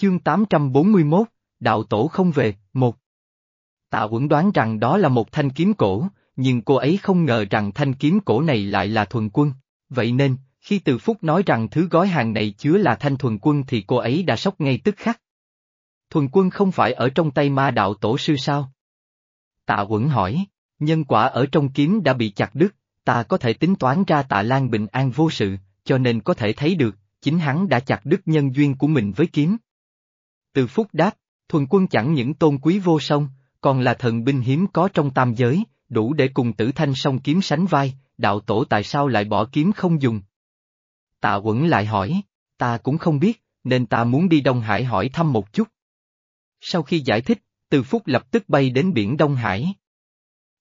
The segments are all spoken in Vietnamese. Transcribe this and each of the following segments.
Chương 841, Đạo Tổ không về, một. Tạ Uẩn đoán rằng đó là một thanh kiếm cổ, nhưng cô ấy không ngờ rằng thanh kiếm cổ này lại là thuần quân. Vậy nên, khi Từ Phúc nói rằng thứ gói hàng này chứa là thanh thuần quân thì cô ấy đã sốc ngay tức khắc. Thuần quân không phải ở trong tay ma đạo tổ sư sao? Tạ Uẩn hỏi, nhân quả ở trong kiếm đã bị chặt đứt, ta có thể tính toán ra tạ Lan bình an vô sự, cho nên có thể thấy được, chính hắn đã chặt đứt nhân duyên của mình với kiếm. Từ Phúc đáp, thuần quân chẳng những tôn quý vô song, còn là thần binh hiếm có trong tam giới, đủ để cùng tử thanh song kiếm sánh vai, đạo tổ tại sao lại bỏ kiếm không dùng? Tạ Quẩn lại hỏi, ta cũng không biết, nên ta muốn đi Đông Hải hỏi thăm một chút. Sau khi giải thích, Từ Phúc lập tức bay đến biển Đông Hải.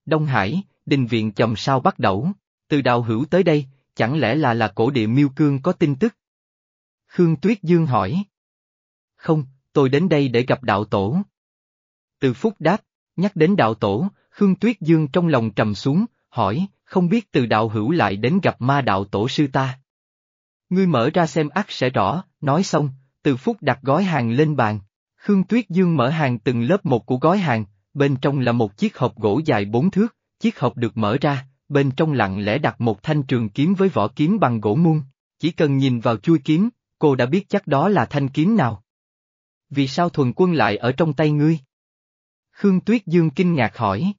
Đông Hải, đình viện chồng sao bắt đầu, từ đào hữu tới đây, chẳng lẽ là là cổ địa miêu cương có tin tức? Khương Tuyết Dương hỏi. Không, tôi đến đây để gặp đạo tổ. Từ Phúc đáp, nhắc đến đạo tổ, Khương Tuyết Dương trong lòng trầm xuống, hỏi, không biết từ đạo hữu lại đến gặp ma đạo tổ sư ta. Ngươi mở ra xem ắt sẽ rõ, nói xong, từ Phúc đặt gói hàng lên bàn. Khương Tuyết Dương mở hàng từng lớp một của gói hàng, bên trong là một chiếc hộp gỗ dài bốn thước, chiếc hộp được mở ra, bên trong lặng lẽ đặt một thanh trường kiếm với vỏ kiếm bằng gỗ muôn. Chỉ cần nhìn vào chui kiếm, cô đã biết chắc đó là thanh kiếm nào. Vì sao thuần quân lại ở trong tay ngươi? Khương Tuyết Dương kinh ngạc hỏi.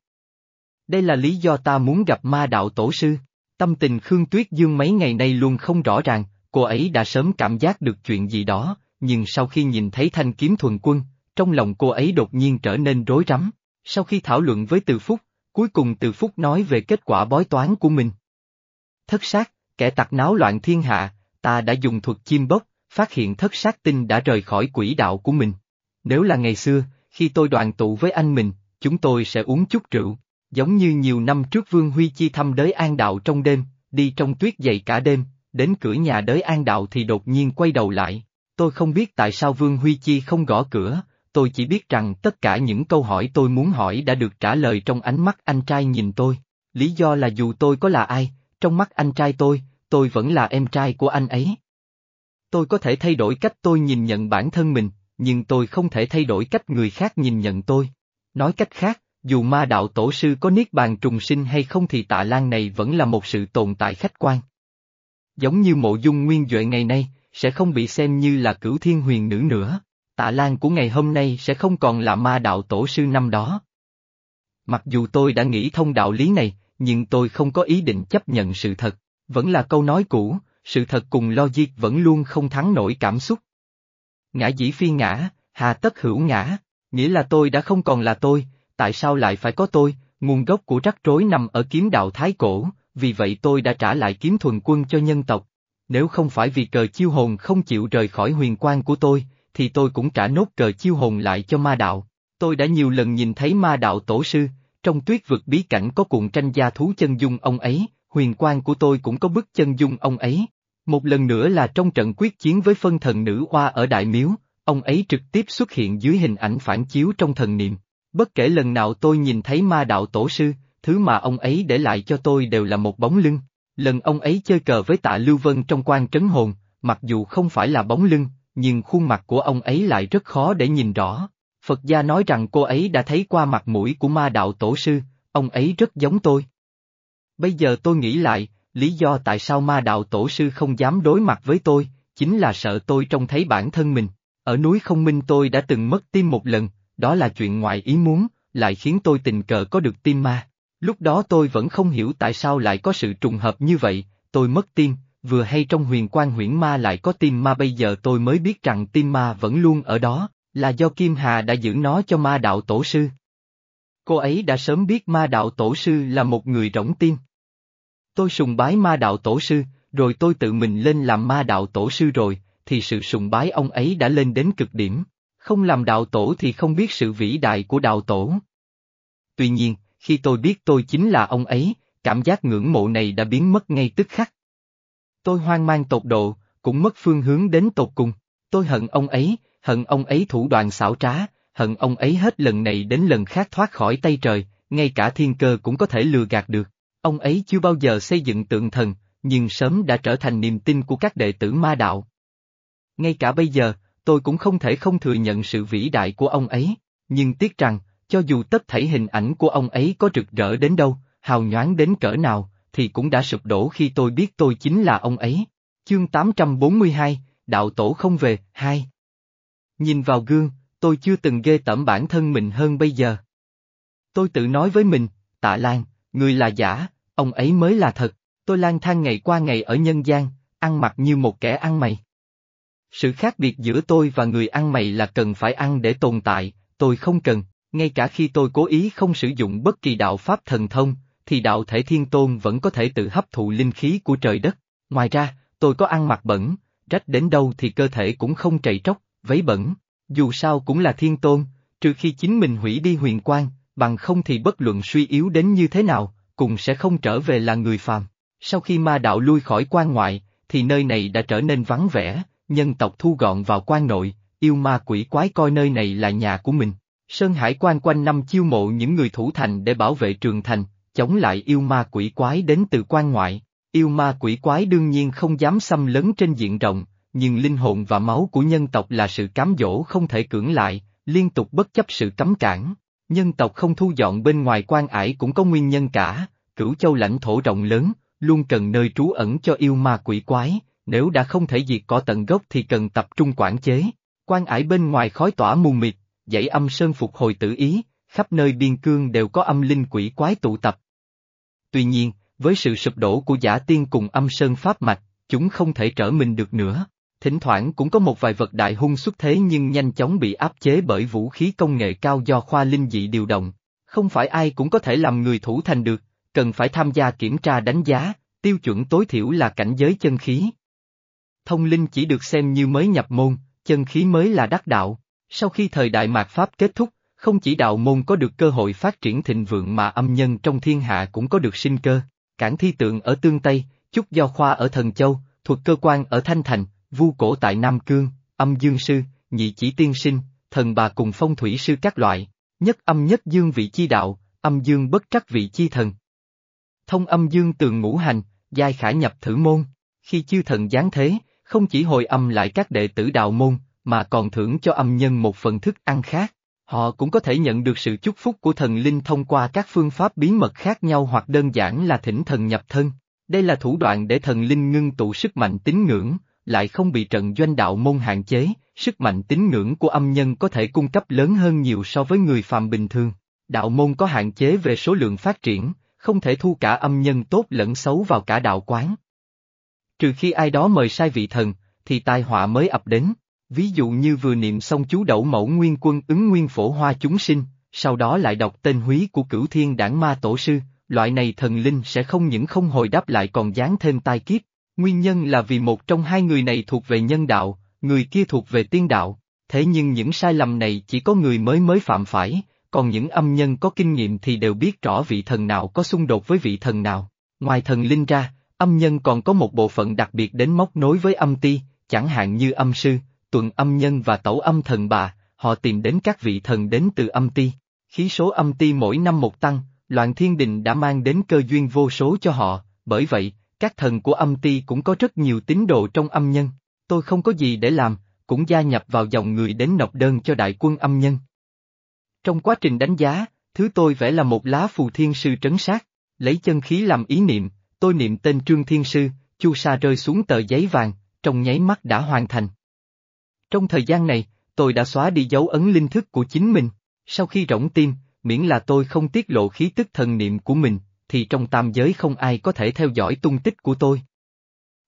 Đây là lý do ta muốn gặp ma đạo tổ sư. Tâm tình Khương Tuyết Dương mấy ngày nay luôn không rõ ràng, cô ấy đã sớm cảm giác được chuyện gì đó, nhưng sau khi nhìn thấy thanh kiếm thuần quân, trong lòng cô ấy đột nhiên trở nên rối rắm. Sau khi thảo luận với Từ Phúc, cuối cùng Từ Phúc nói về kết quả bói toán của mình. Thất sát, kẻ tặc náo loạn thiên hạ, ta đã dùng thuật chim bốc, phát hiện thất sát tinh đã rời khỏi quỹ đạo của mình. Nếu là ngày xưa, khi tôi đoàn tụ với anh mình, chúng tôi sẽ uống chút rượu, giống như nhiều năm trước Vương Huy Chi thăm đới an đạo trong đêm, đi trong tuyết dày cả đêm, đến cửa nhà đới an đạo thì đột nhiên quay đầu lại. Tôi không biết tại sao Vương Huy Chi không gõ cửa, tôi chỉ biết rằng tất cả những câu hỏi tôi muốn hỏi đã được trả lời trong ánh mắt anh trai nhìn tôi. Lý do là dù tôi có là ai, trong mắt anh trai tôi, tôi vẫn là em trai của anh ấy. Tôi có thể thay đổi cách tôi nhìn nhận bản thân mình, nhưng tôi không thể thay đổi cách người khác nhìn nhận tôi. Nói cách khác, dù ma đạo tổ sư có niết bàn trùng sinh hay không thì tạ lan này vẫn là một sự tồn tại khách quan. Giống như mộ dung nguyên Duệ ngày nay, sẽ không bị xem như là cửu thiên huyền nữ nữa, tạ lan của ngày hôm nay sẽ không còn là ma đạo tổ sư năm đó. Mặc dù tôi đã nghĩ thông đạo lý này, nhưng tôi không có ý định chấp nhận sự thật, vẫn là câu nói cũ, sự thật cùng logic vẫn luôn không thắng nổi cảm xúc. Ngã dĩ phi ngã, hà tất hữu ngã, nghĩa là tôi đã không còn là tôi, tại sao lại phải có tôi, nguồn gốc của rắc rối nằm ở kiếm đạo thái cổ, vì vậy tôi đã trả lại kiếm thuần quân cho nhân tộc. Nếu không phải vì cờ chiêu hồn không chịu rời khỏi huyền quan của tôi, thì tôi cũng trả nốt cờ chiêu hồn lại cho ma đạo. Tôi đã nhiều lần nhìn thấy ma đạo tổ sư, trong tuyết vực bí cảnh có cuộn tranh gia thú chân dung ông ấy, huyền quan của tôi cũng có bức chân dung ông ấy, một lần nữa là trong trận quyết chiến với phân thần nữ hoa ở Đại Miếu, ông ấy trực tiếp xuất hiện dưới hình ảnh phản chiếu trong thần niệm. Bất kể lần nào tôi nhìn thấy ma đạo tổ sư, thứ mà ông ấy để lại cho tôi đều là một bóng lưng. Lần ông ấy chơi cờ với tạ Lưu Vân trong quan trấn hồn, mặc dù không phải là bóng lưng, nhưng khuôn mặt của ông ấy lại rất khó để nhìn rõ. Phật gia nói rằng cô ấy đã thấy qua mặt mũi của ma đạo tổ sư, ông ấy rất giống tôi. Bây giờ tôi nghĩ lại, lý do tại sao ma đạo tổ sư không dám đối mặt với tôi, chính là sợ tôi trông thấy bản thân mình. Ở núi không minh tôi đã từng mất tim một lần, đó là chuyện ngoại ý muốn, lại khiến tôi tình cờ có được tim ma. Lúc đó tôi vẫn không hiểu tại sao lại có sự trùng hợp như vậy, tôi mất tim, vừa hay trong huyền quan huyễn ma lại có tim ma bây giờ tôi mới biết rằng tim ma vẫn luôn ở đó, là do Kim Hà đã giữ nó cho ma đạo tổ sư. Cô ấy đã sớm biết ma đạo tổ sư là một người rỗng tim. Tôi sùng bái ma đạo tổ sư, rồi tôi tự mình lên làm ma đạo tổ sư rồi, thì sự sùng bái ông ấy đã lên đến cực điểm. Không làm đạo tổ thì không biết sự vĩ đại của đạo tổ. Tuy nhiên, khi tôi biết tôi chính là ông ấy, cảm giác ngưỡng mộ này đã biến mất ngay tức khắc. Tôi hoang mang tột độ, cũng mất phương hướng đến tột cùng. Tôi hận ông ấy, hận ông ấy thủ đoạn xảo trá, hận ông ấy hết lần này đến lần khác thoát khỏi tay trời, ngay cả thiên cơ cũng có thể lừa gạt được. Ông ấy chưa bao giờ xây dựng tượng thần, nhưng sớm đã trở thành niềm tin của các đệ tử ma đạo. Ngay cả bây giờ, tôi cũng không thể không thừa nhận sự vĩ đại của ông ấy, nhưng tiếc rằng, cho dù tất thảy hình ảnh của ông ấy có rực rỡ đến đâu, hào nhoáng đến cỡ nào, thì cũng đã sụp đổ khi tôi biết tôi chính là ông ấy. Chương 842, Đạo Tổ không về, 2 Nhìn vào gương, tôi chưa từng ghê tởm bản thân mình hơn bây giờ. Tôi tự nói với mình, tạ Lan, người là giả, ông ấy mới là thật, tôi lang thang ngày qua ngày ở nhân gian, ăn mặc như một kẻ ăn mày. Sự khác biệt giữa tôi và người ăn mày là cần phải ăn để tồn tại, tôi không cần, ngay cả khi tôi cố ý không sử dụng bất kỳ đạo pháp thần thông, thì đạo thể thiên tôn vẫn có thể tự hấp thụ linh khí của trời đất. Ngoài ra, tôi có ăn mặc bẩn, rách đến đâu thì cơ thể cũng không trầy tróc, vấy bẩn. Dù sao cũng là thiên tôn, trừ khi chính mình hủy đi huyền quang, bằng không thì bất luận suy yếu đến như thế nào, cũng sẽ không trở về là người phàm. Sau khi ma đạo lui khỏi quan ngoại, thì nơi này đã trở nên vắng vẻ, nhân tộc thu gọn vào quan nội, yêu ma quỷ quái coi nơi này là nhà của mình. Sơn Hải quan quanh năm chiêu mộ những người thủ thành để bảo vệ trường thành, chống lại yêu ma quỷ quái đến từ quan ngoại. Yêu ma quỷ quái đương nhiên không dám xâm lấn trên diện rộng, nhưng linh hồn và máu của nhân tộc là sự cám dỗ không thể cưỡng lại, liên tục bất chấp sự cấm cản. Nhân tộc không thu dọn bên ngoài quan ải cũng có nguyên nhân cả, cửu châu lãnh thổ rộng lớn, luôn cần nơi trú ẩn cho yêu ma quỷ quái, nếu đã không thể diệt cỏ tận gốc thì cần tập trung quản chế. Quan ải bên ngoài khói tỏa mù mịt, dãy âm sơn phục hồi tự ý, khắp nơi biên cương đều có âm linh quỷ quái tụ tập. Tuy nhiên, với sự sụp đổ của giả tiên cùng âm sơn pháp mạch, chúng không thể trở mình được nữa. Thỉnh thoảng cũng có một vài vật đại hung xuất thế nhưng nhanh chóng bị áp chế bởi vũ khí công nghệ cao do khoa linh dị điều động. Không phải ai cũng có thể làm người thủ thành được, cần phải tham gia kiểm tra đánh giá, tiêu chuẩn tối thiểu là cảnh giới chân khí. Thông linh chỉ được xem như mới nhập môn, chân khí mới là đắc đạo. Sau khi thời đại mạt Pháp kết thúc, không chỉ đạo môn có được cơ hội phát triển thịnh vượng mà âm nhân trong thiên hạ cũng có được sinh cơ. Cảng thi tượng ở Tương Tây, Chúc Do Khoa ở Thần Châu, thuật cơ quan ở Thanh Thành, vu cổ tại Nam Cương, âm dương sư, nhị chỉ tiên sinh, thần bà cùng phong thủy sư các loại, nhất âm nhất dương vị chi đạo, âm dương bất trắc vị chi thần. Thông âm dương tường ngũ hành, giai khả nhập thử môn, khi chư thần giáng thế, không chỉ hồi âm lại các đệ tử đạo môn, mà còn thưởng cho âm nhân một phần thức ăn khác. Họ cũng có thể nhận được sự chúc phúc của thần linh thông qua các phương pháp bí mật khác nhau hoặc đơn giản là thỉnh thần nhập thân. Đây là thủ đoạn để thần linh ngưng tụ sức mạnh tín ngưỡng, lại không bị trận doanh đạo môn hạn chế, sức mạnh tín ngưỡng của âm nhân có thể cung cấp lớn hơn nhiều so với người phàm bình thường. Đạo môn có hạn chế về số lượng phát triển, không thể thu cả âm nhân tốt lẫn xấu vào cả đạo quán. Trừ khi ai đó mời sai vị thần, thì tai họa mới ập đến. Ví dụ như vừa niệm xong chú đậu mẫu nguyên quân ứng nguyên phổ hoa chúng sinh, sau đó lại đọc tên húy của cửu thiên đảng ma tổ sư, loại này thần linh sẽ không những không hồi đáp lại còn dán thêm tai kiếp. Nguyên nhân là vì một trong hai người này thuộc về nhân đạo, người kia thuộc về tiên đạo. Thế nhưng những sai lầm này chỉ có người mới mới phạm phải, còn những âm nhân có kinh nghiệm thì đều biết rõ vị thần nào có xung đột với vị thần nào. Ngoài thần linh ra, âm nhân còn có một bộ phận đặc biệt đến móc nối với âm ti, chẳng hạn như âm sư, tuần âm nhân và tẩu âm thần bà, họ tìm đến các vị thần đến từ âm ti. Khí số âm ti mỗi năm một tăng, loạn thiên đình đã mang đến cơ duyên vô số cho họ, bởi vậy, các thần của âm ti cũng có rất nhiều tín đồ trong âm nhân. Tôi không có gì để làm, cũng gia nhập vào dòng người đến nộp đơn cho đại quân âm nhân. Trong quá trình đánh giá, thứ tôi vẽ là một lá phù thiên sư trấn sát, lấy chân khí làm ý niệm, tôi niệm tên trương thiên sư, chu sa rơi xuống tờ giấy vàng, trong nháy mắt đã hoàn thành. Trong thời gian này, tôi đã xóa đi dấu ấn linh thức của chính mình, sau khi rỗng tim, miễn là tôi không tiết lộ khí tức thần niệm của mình, thì trong tam giới không ai có thể theo dõi tung tích của tôi.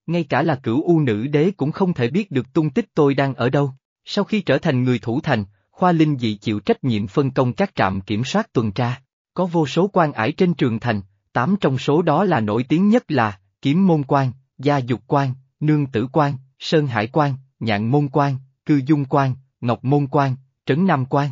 Ngay cả là cửu u nữ đế cũng không thể biết được tung tích tôi đang ở đâu. Sau khi trở thành người thủ thành, Khoa Linh dị chịu trách nhiệm phân công các trạm kiểm soát tuần tra. Có vô số quan ải trên trường thành, tám trong số đó là nổi tiếng nhất là Kiếm Môn Quan, Gia Dục Quan, Nương Tử Quan, Sơn Hải Quan, Nhạn Môn Quan, Cư Dung Quan, Ngọc Môn Quan, Trấn Nam Quan.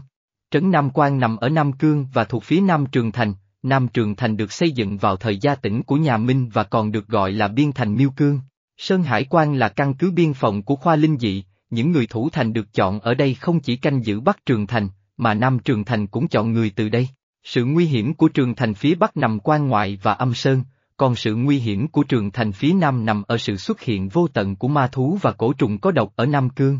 Trấn Nam Quan nằm ở Nam Cương và thuộc phía Nam Trường Thành, Nam Trường Thành được xây dựng vào thời gia tỉnh của nhà Minh và còn được gọi là biên thành Miêu Cương. Sơn Hải Quan là căn cứ biên phòng của khoa linh dị, những người thủ thành được chọn ở đây không chỉ canh giữ Bắc Trường Thành, mà Nam Trường Thành cũng chọn người từ đây. Sự nguy hiểm của Trường Thành phía Bắc nằm quan ngoại và âm sơn, còn sự nguy hiểm của Trường Thành phía Nam nằm ở sự xuất hiện vô tận của ma thú và cổ trùng có độc ở Nam Cương.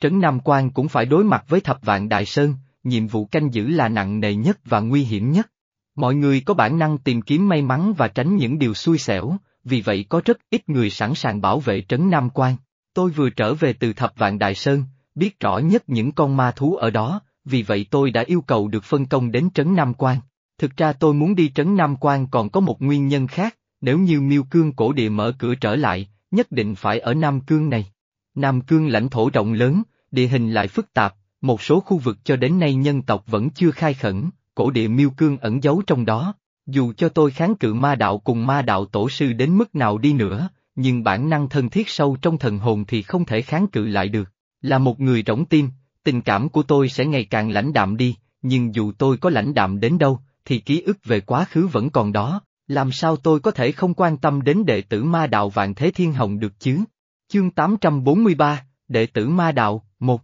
Trấn Nam Quan cũng phải đối mặt với thập vạn Đại Sơn, nhiệm vụ canh giữ là nặng nề nhất và nguy hiểm nhất. Mọi người có bản năng tìm kiếm may mắn và tránh những điều xui xẻo, vì vậy có rất ít người sẵn sàng bảo vệ Trấn Nam Quan. Tôi vừa trở về từ thập vạn Đại Sơn, biết rõ nhất những con ma thú ở đó, vì vậy tôi đã yêu cầu được phân công đến Trấn Nam Quan. Thực ra tôi muốn đi Trấn Nam Quan còn có một nguyên nhân khác, nếu như miêu cương cổ địa mở cửa trở lại, nhất định phải ở Nam Cương này. Nam Cương lãnh thổ rộng lớn, địa hình lại phức tạp, một số khu vực cho đến nay nhân tộc vẫn chưa khai khẩn, cổ địa miêu cương ẩn giấu trong đó. Dù cho tôi kháng cự ma đạo cùng ma đạo tổ sư đến mức nào đi nữa, nhưng bản năng thân thiết sâu trong thần hồn thì không thể kháng cự lại được. Là một người rỗng tim, tình cảm của tôi sẽ ngày càng lãnh đạm đi, nhưng dù tôi có lãnh đạm đến đâu, thì ký ức về quá khứ vẫn còn đó, làm sao tôi có thể không quan tâm đến đệ tử ma đạo Vạn Thế Thiên Hồng được chứ? Chương 843, Đệ tử ma đạo, 1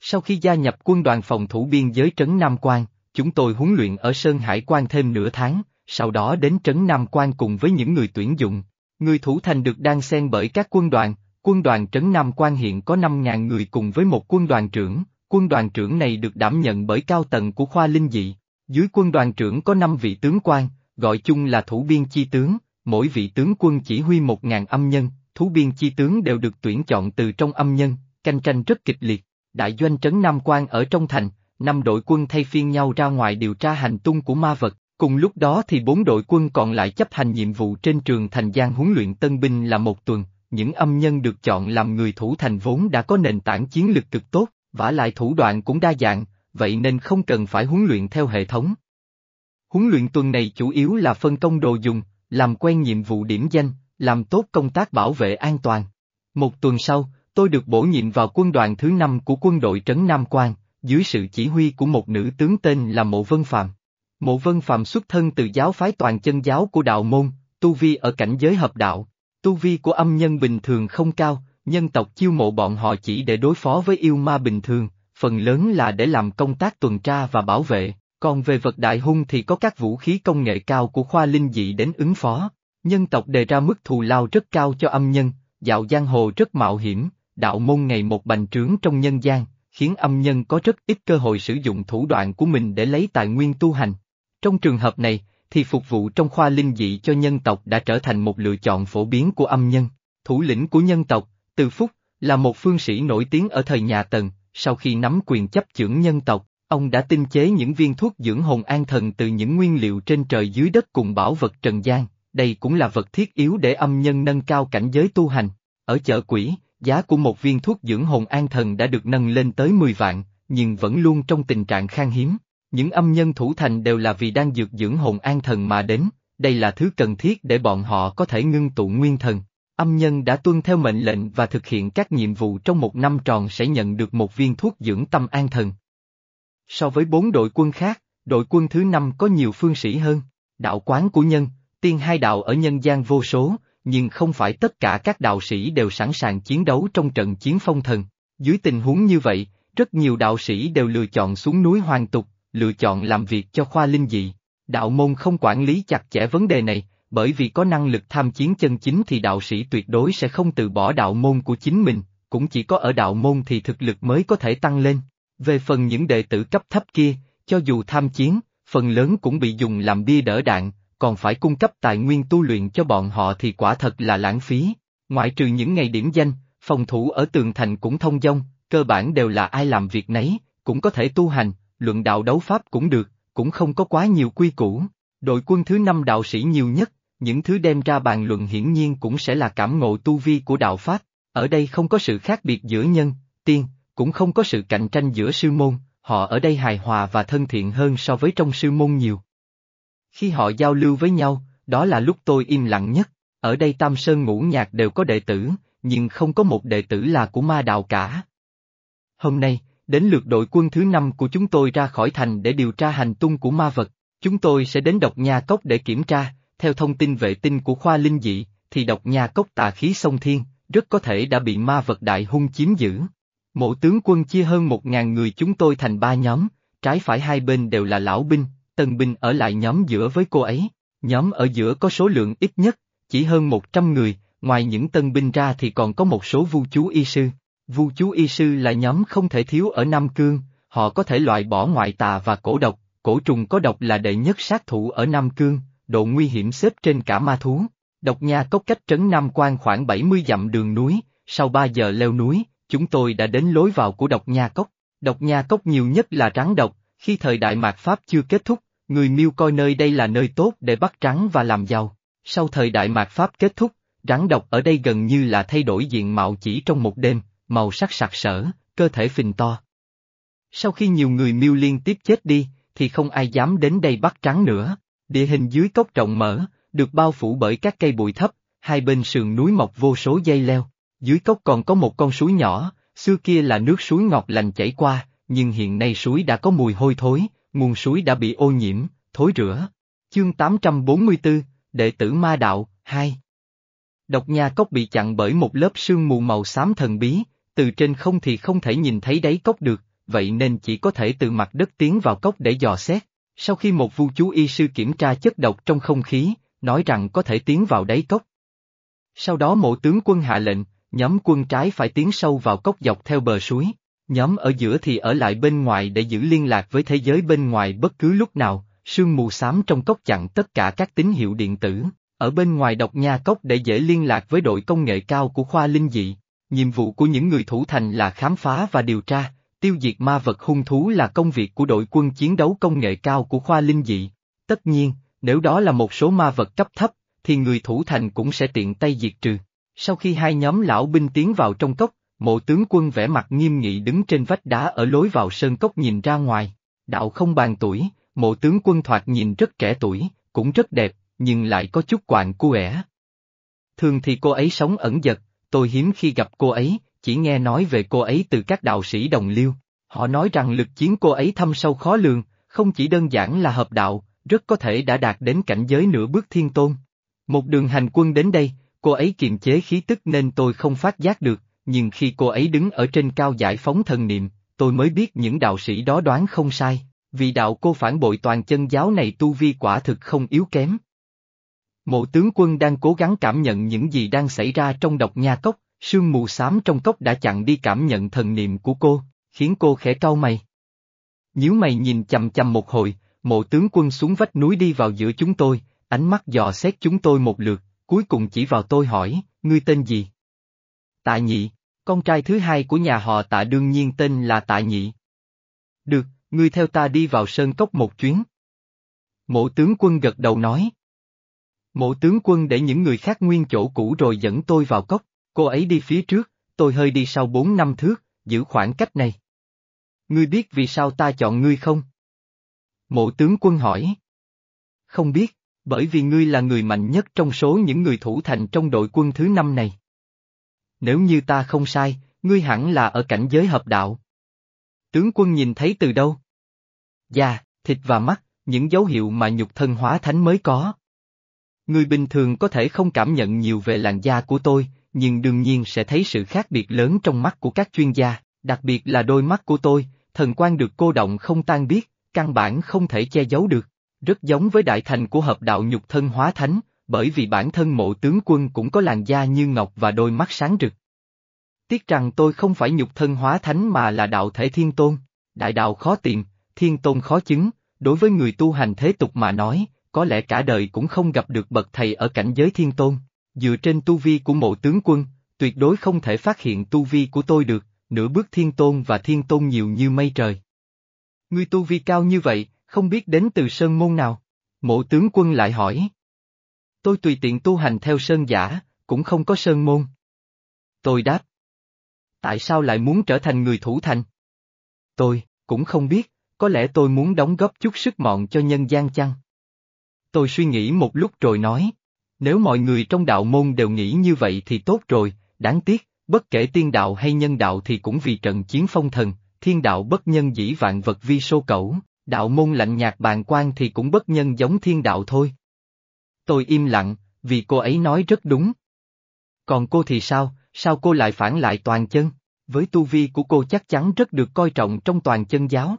Sau khi gia nhập quân đoàn phòng thủ biên giới Trấn Nam Quan, chúng tôi huấn luyện ở Sơn Hải Quan thêm nửa tháng, sau đó đến Trấn Nam Quan cùng với những người tuyển dụng. Người thủ thành được đan xen bởi các quân đoàn, quân đoàn Trấn Nam Quan hiện có 5.000 người cùng với một quân đoàn trưởng, quân đoàn trưởng này được đảm nhận bởi cao tầng của khoa linh dị. Dưới quân đoàn trưởng có 5 vị tướng quan, gọi chung là thủ biên chi tướng, mỗi vị tướng quân chỉ huy 1.000 âm nhân, thú biên chi tướng đều được tuyển chọn từ trong âm nhân, cạnh tranh rất kịch liệt. Đại doanh trấn Nam Quan ở trong thành, năm đội quân thay phiên nhau ra ngoài điều tra hành tung của ma vật, cùng lúc đó thì bốn đội quân còn lại chấp hành nhiệm vụ trên trường thành giang huấn luyện tân binh là một tuần, những âm nhân được chọn làm người thủ thành vốn đã có nền tảng chiến lực cực tốt, vả lại thủ đoạn cũng đa dạng, vậy nên không cần phải huấn luyện theo hệ thống. Huấn luyện tuần này chủ yếu là phân công đồ dùng, làm quen nhiệm vụ điểm danh, làm tốt công tác bảo vệ an toàn. Một tuần sau, tôi được bổ nhiệm vào quân đoàn thứ năm của quân đội Trấn Nam Quan, dưới sự chỉ huy của một nữ tướng tên là Mộ Vân Phạm. Mộ Vân Phạm xuất thân từ giáo phái toàn chân giáo của đạo môn, tu vi ở cảnh giới hợp đạo. Tu vi của âm nhân bình thường không cao, nhân tộc chiêu mộ bọn họ chỉ để đối phó với yêu ma bình thường, phần lớn là để làm công tác tuần tra và bảo vệ, còn về vật đại hung thì có các vũ khí công nghệ cao của khoa linh dị đến ứng phó. Nhân tộc đề ra mức thù lao rất cao cho âm nhân, dạo giang hồ rất mạo hiểm, đạo môn ngày một bành trướng trong nhân gian, khiến âm nhân có rất ít cơ hội sử dụng thủ đoạn của mình để lấy tài nguyên tu hành. Trong trường hợp này, thì phục vụ trong khoa linh dị cho nhân tộc đã trở thành một lựa chọn phổ biến của âm nhân. Thủ lĩnh của nhân tộc, Từ Phúc, là một phương sĩ nổi tiếng ở thời nhà Tần, sau khi nắm quyền chấp chưởng nhân tộc, ông đã tinh chế những viên thuốc dưỡng hồn an thần từ những nguyên liệu trên trời dưới đất cùng bảo vật trần gian, đây cũng là vật thiết yếu để âm nhân nâng cao cảnh giới tu hành. Ở chợ quỷ, giá của một viên thuốc dưỡng hồn an thần đã được nâng lên tới 10 vạn, nhưng vẫn luôn trong tình trạng khan hiếm. Những âm nhân thủ thành đều là vì đang dược dưỡng hồn an thần mà đến, đây là thứ cần thiết để bọn họ có thể ngưng tụ nguyên thần. Âm nhân đã tuân theo mệnh lệnh và thực hiện các nhiệm vụ trong một năm tròn sẽ nhận được một viên thuốc dưỡng tâm an thần. So với bốn đội quân khác, đội quân thứ năm có nhiều phương sĩ hơn. Đạo quán của nhân, tiên hai đạo ở nhân gian vô số, nhưng không phải tất cả các đạo sĩ đều sẵn sàng chiến đấu trong trận chiến phong thần. Dưới tình huống như vậy, rất nhiều đạo sĩ đều lựa chọn xuống núi hoàng tục, lựa chọn làm việc cho khoa linh dị. Đạo môn không quản lý chặt chẽ vấn đề này, bởi vì có năng lực tham chiến chân chính thì đạo sĩ tuyệt đối sẽ không từ bỏ đạo môn của chính mình, cũng chỉ có ở đạo môn thì thực lực mới có thể tăng lên. Về phần những đệ tử cấp thấp kia, cho dù tham chiến, phần lớn cũng bị dùng làm bia đỡ đạn, còn phải cung cấp tài nguyên tu luyện cho bọn họ thì quả thật là lãng phí. Ngoại trừ những ngày điểm danh, phòng thủ ở tường thành cũng thông dong, cơ bản đều là ai làm việc nấy, cũng có thể tu hành, luận đạo đấu pháp cũng được, cũng không có quá nhiều quy củ. Đội quân thứ năm đạo sĩ nhiều nhất, những thứ đem ra bàn luận hiển nhiên cũng sẽ là cảm ngộ tu vi của đạo Pháp, ở đây không có sự khác biệt giữa nhân, tiên, cũng không có sự cạnh tranh giữa sư môn, họ ở đây hài hòa và thân thiện hơn so với trong sư môn nhiều. Khi họ giao lưu với nhau, đó là lúc tôi im lặng nhất, ở đây Tam Sơn ngũ nhạc đều có đệ tử, nhưng không có một đệ tử là của ma đạo cả. Hôm nay, đến lượt đội quân thứ năm của chúng tôi ra khỏi thành để điều tra hành tung của ma vật, chúng tôi sẽ đến độc nha cốc để kiểm tra, theo thông tin vệ tinh của khoa linh dị, thì độc nha cốc tà khí sông thiên, rất có thể đã bị ma vật đại hung chiếm giữ. Mộ tướng quân chia hơn một ngàn người chúng tôi thành ba nhóm, trái phải hai bên đều là lão binh, tân binh ở lại nhóm giữa với cô ấy. Nhóm ở giữa có số lượng ít nhất, chỉ hơn một trăm người, ngoài những tân binh ra thì còn có một số vu chú y sư. Vu chú y sư là nhóm không thể thiếu ở Nam Cương, họ có thể loại bỏ ngoại tà và cổ độc, cổ trùng có độc là đệ nhất sát thủ ở Nam Cương, độ nguy hiểm xếp trên cả ma thú. Độc nha cốc cách trấn Nam Quan khoảng 70 dặm đường núi, sau 3 giờ leo núi, chúng tôi đã đến lối vào của độc nha cốc. Độc nha cốc nhiều nhất là rắn độc, khi thời đại mạt Pháp chưa kết thúc, người miêu coi nơi đây là nơi tốt để bắt rắn và làm giàu. Sau thời đại mạt Pháp kết thúc, rắn độc ở đây gần như là thay đổi diện mạo chỉ trong một đêm, màu sắc sặc sỡ, cơ thể phình to. Sau khi nhiều người miêu liên tiếp chết đi, thì không ai dám đến đây bắt rắn nữa. Địa hình dưới cốc rộng mở, được bao phủ bởi các cây bụi thấp, hai bên sườn núi mọc vô số dây leo. Dưới cốc còn có một con suối nhỏ, xưa kia là nước suối ngọt lành chảy qua, nhưng hiện nay suối đã có mùi hôi thối, nguồn suối đã bị ô nhiễm, thối rửa. Chương 844, Đệ tử Ma Đạo, 2 Độc nha cốc bị chặn bởi một lớp sương mù màu xám thần bí, từ trên không thì không thể nhìn thấy đáy cốc được, vậy nên chỉ có thể từ mặt đất tiến vào cốc để dò xét. Sau khi một vu chú y sư kiểm tra chất độc trong không khí, nói rằng có thể tiến vào đáy cốc. Sau đó mộ tướng quân hạ lệnh, nhóm quân trái phải tiến sâu vào cốc dọc theo bờ suối, nhóm ở giữa thì ở lại bên ngoài để giữ liên lạc với thế giới bên ngoài bất cứ lúc nào, sương mù xám trong cốc chặn tất cả các tín hiệu điện tử, ở bên ngoài độc nha cốc để dễ liên lạc với đội công nghệ cao của khoa linh dị. Nhiệm vụ của những người thủ thành là khám phá và điều tra, tiêu diệt ma vật hung thú là công việc của đội quân chiến đấu công nghệ cao của khoa linh dị. Tất nhiên, nếu đó là một số ma vật cấp thấp, thì người thủ thành cũng sẽ tiện tay diệt trừ. Sau khi hai nhóm lão binh tiến vào trong cốc, mộ tướng quân vẽ mặt nghiêm nghị đứng trên vách đá ở lối vào sơn cốc nhìn ra ngoài. Đạo không bàn tuổi, mộ tướng quân thoạt nhìn rất trẻ tuổi, cũng rất đẹp, nhưng lại có chút quạng cu ẻ. Thường thì cô ấy sống ẩn giật, tôi hiếm khi gặp cô ấy, chỉ nghe nói về cô ấy từ các đạo sĩ đồng liêu. Họ nói rằng lực chiến cô ấy thâm sâu khó lường, không chỉ đơn giản là hợp đạo, rất có thể đã đạt đến cảnh giới nửa bước thiên tôn. Một đường hành quân đến đây, cô ấy kiềm chế khí tức nên tôi không phát giác được, nhưng khi cô ấy đứng ở trên cao giải phóng thần niệm, tôi mới biết những đạo sĩ đó đoán không sai, vì đạo cô phản bội toàn chân giáo này tu vi quả thực không yếu kém. Mộ tướng quân đang cố gắng cảm nhận những gì đang xảy ra trong độc nha cốc, sương mù xám trong cốc đã chặn đi cảm nhận thần niệm của cô, khiến cô khẽ cau mày. Nhíu mày nhìn chầm chầm một hồi, mộ tướng quân xuống vách núi đi vào giữa chúng tôi, ánh mắt dò xét chúng tôi một lượt, cuối cùng chỉ vào tôi hỏi, ngươi tên gì? Tạ nhị, con trai thứ hai của nhà họ tạ đương nhiên tên là tạ nhị. Được, ngươi theo ta đi vào sơn cốc một chuyến. Mộ tướng quân gật đầu nói. Mộ tướng quân để những người khác nguyên chỗ cũ rồi dẫn tôi vào cốc, cô ấy đi phía trước, tôi hơi đi sau bốn năm thước, giữ khoảng cách này. Ngươi biết vì sao ta chọn ngươi không? Mộ tướng quân hỏi. Không biết, bởi vì ngươi là người mạnh nhất trong số những người thủ thành trong đội quân thứ năm này. Nếu như ta không sai, ngươi hẳn là ở cảnh giới hợp đạo. Tướng quân nhìn thấy từ đâu? Da, thịt và mắt, những dấu hiệu mà nhục thân hóa thánh mới có. Người bình thường có thể không cảm nhận nhiều về làn da của tôi, nhưng đương nhiên sẽ thấy sự khác biệt lớn trong mắt của các chuyên gia, đặc biệt là đôi mắt của tôi, thần quan được cô động không tan biết, căn bản không thể che giấu được. Rất giống với đại thành của hợp đạo nhục thân hóa thánh, bởi vì bản thân mộ tướng quân cũng có làn da như ngọc và đôi mắt sáng rực. Tiếc rằng tôi không phải nhục thân hóa thánh mà là đạo thể thiên tôn, đại đạo khó tìm, thiên tôn khó chứng, đối với người tu hành thế tục mà nói, có lẽ cả đời cũng không gặp được bậc thầy ở cảnh giới thiên tôn. Dựa trên tu vi của mộ tướng quân, tuyệt đối không thể phát hiện tu vi của tôi được, nửa bước thiên tôn và thiên tôn nhiều như mây trời. Ngươi tu vi cao như vậy, không biết đến từ sơn môn nào? Mộ tướng quân lại hỏi. Tôi tùy tiện tu hành theo sơn giả, cũng không có sơn môn. Tôi đáp. Tại sao lại muốn trở thành người thủ thành? Tôi, cũng không biết, có lẽ tôi muốn đóng góp chút sức mọn cho nhân gian chăng? Tôi suy nghĩ một lúc rồi nói. Nếu mọi người trong đạo môn đều nghĩ như vậy thì tốt rồi, đáng tiếc, bất kể tiên đạo hay nhân đạo thì cũng vì trận chiến phong thần, thiên đạo bất nhân dĩ vạn vật vi sô cẩu, đạo môn lạnh nhạt bàn quan thì cũng bất nhân giống thiên đạo thôi. Tôi im lặng, vì cô ấy nói rất đúng. Còn cô thì sao, sao cô lại phản lại toàn chân? Với tu vi của cô chắc chắn rất được coi trọng trong toàn chân giáo.